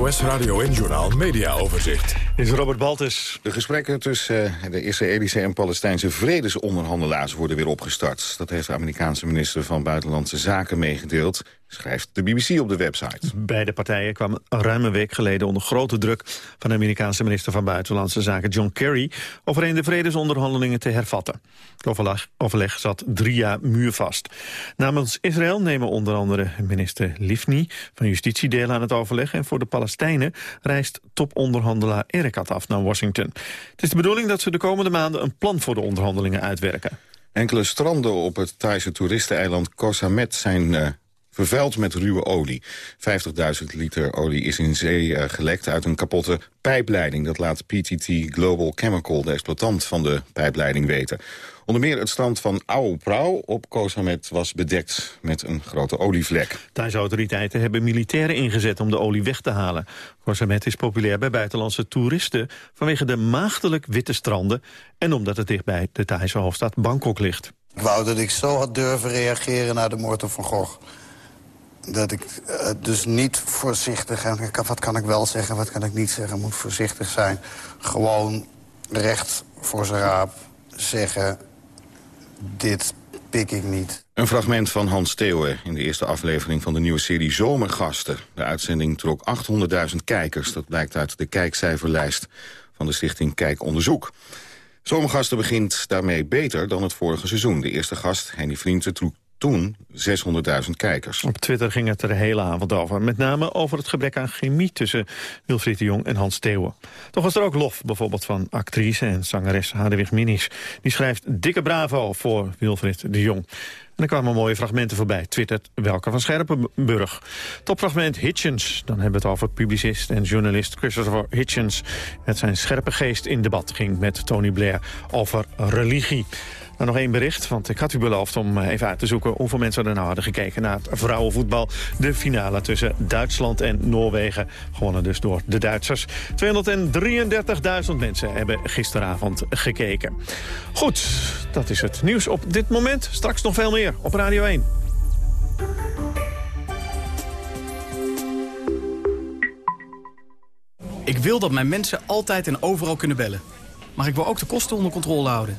[SPEAKER 1] NOS Radio en Journaal Media Overzicht.
[SPEAKER 2] Is Robert Baltus.
[SPEAKER 39] De gesprekken tussen eh, de Israëlische en Palestijnse vredesonderhandelaars worden weer opgestart. Dat heeft de Amerikaanse minister van Buitenlandse Zaken meegedeeld, schrijft de BBC op de website.
[SPEAKER 2] Beide partijen kwamen ruim een week geleden onder grote druk van de Amerikaanse minister van Buitenlandse Zaken John Kerry overeen de vredesonderhandelingen te hervatten. Het overleg, overleg zat drie jaar muurvast. Namens Israël nemen onder andere minister Livni van Justitie deel aan het overleg en voor de Palestijnen reist toponderhandelaar Erekat af naar Washington. Het is de bedoeling dat ze de komende maanden een plan voor de onderhandelingen uitwerken.
[SPEAKER 39] Enkele stranden op het Thaise toeristeneiland Koh Samet zijn eh, vervuild met ruwe olie. 50.000 liter olie is in zee eh, gelekt uit een kapotte pijpleiding. Dat laat PTT Global Chemical, de exploitant van de pijpleiding, weten. Onder meer het strand van Ao Prau op Koh Samet was bedekt met een grote olievlek.
[SPEAKER 2] Thaise autoriteiten hebben militairen ingezet om de olie weg te halen. Koh Samet is populair bij buitenlandse toeristen vanwege de maagdelijk witte stranden en omdat het dichtbij de Thaise hoofdstad Bangkok ligt.
[SPEAKER 40] Ik wou dat ik zo had durven reageren naar de moord op Van Gogh. Dat ik eh, dus niet voorzichtig, en wat kan ik wel zeggen, wat kan ik niet zeggen, moet voorzichtig zijn. Gewoon recht voor zijn raap zeggen, dit pik ik niet.
[SPEAKER 39] Een fragment van Hans Theeuwen in de eerste aflevering van de nieuwe serie Zomergasten. De uitzending trok 800.000 kijkers. Dat blijkt uit de kijkcijferlijst van de stichting Kijkonderzoek. Zomergasten begint daarmee beter dan het vorige seizoen. De eerste gast, Henny Vrienden, trok toen 600.000 kijkers.
[SPEAKER 2] Op Twitter ging het er de hele avond over. Met name over het gebrek aan chemie tussen Wilfried de Jong en Hans Theeuwen. Toch was er ook lof, bijvoorbeeld van actrice en zangeres Hadewig Minis. Die schrijft dikke bravo voor Wilfried de Jong. En er kwamen mooie fragmenten voorbij. Twittert Welke van Scherpenburg. Topfragment Hitchens. Dan hebben we het over publicist en journalist Christopher Hitchens. Met zijn scherpe geest in debat ging met Tony Blair over religie. Nou, nog één bericht, want ik had u beloofd om eh, even uit te zoeken... hoeveel mensen er nou hadden gekeken naar het vrouwenvoetbal. De finale tussen Duitsland en Noorwegen. Gewonnen dus door de Duitsers. 233.000 mensen hebben gisteravond gekeken. Goed, dat is het nieuws op dit moment. Straks nog veel meer op Radio 1.
[SPEAKER 41] Ik wil dat mijn mensen altijd en overal kunnen bellen. Maar ik wil ook de kosten onder controle houden.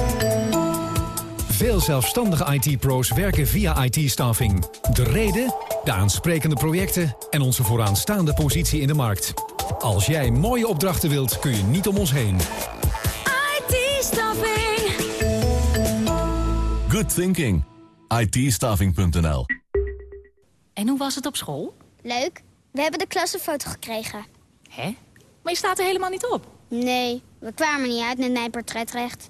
[SPEAKER 42] Veel zelfstandige IT-pro's werken via IT-staffing. De reden, de aansprekende projecten en onze vooraanstaande positie in de markt. Als jij mooie opdrachten wilt, kun je niet om ons heen.
[SPEAKER 33] IT-staffing.
[SPEAKER 43] Good thinking. itstaffing.nl
[SPEAKER 44] En hoe was het op school?
[SPEAKER 45] Leuk. We hebben de klassenfoto gekregen.
[SPEAKER 44] Hè? Maar je staat er helemaal niet op.
[SPEAKER 45] Nee, we kwamen niet uit met mijn portretrecht.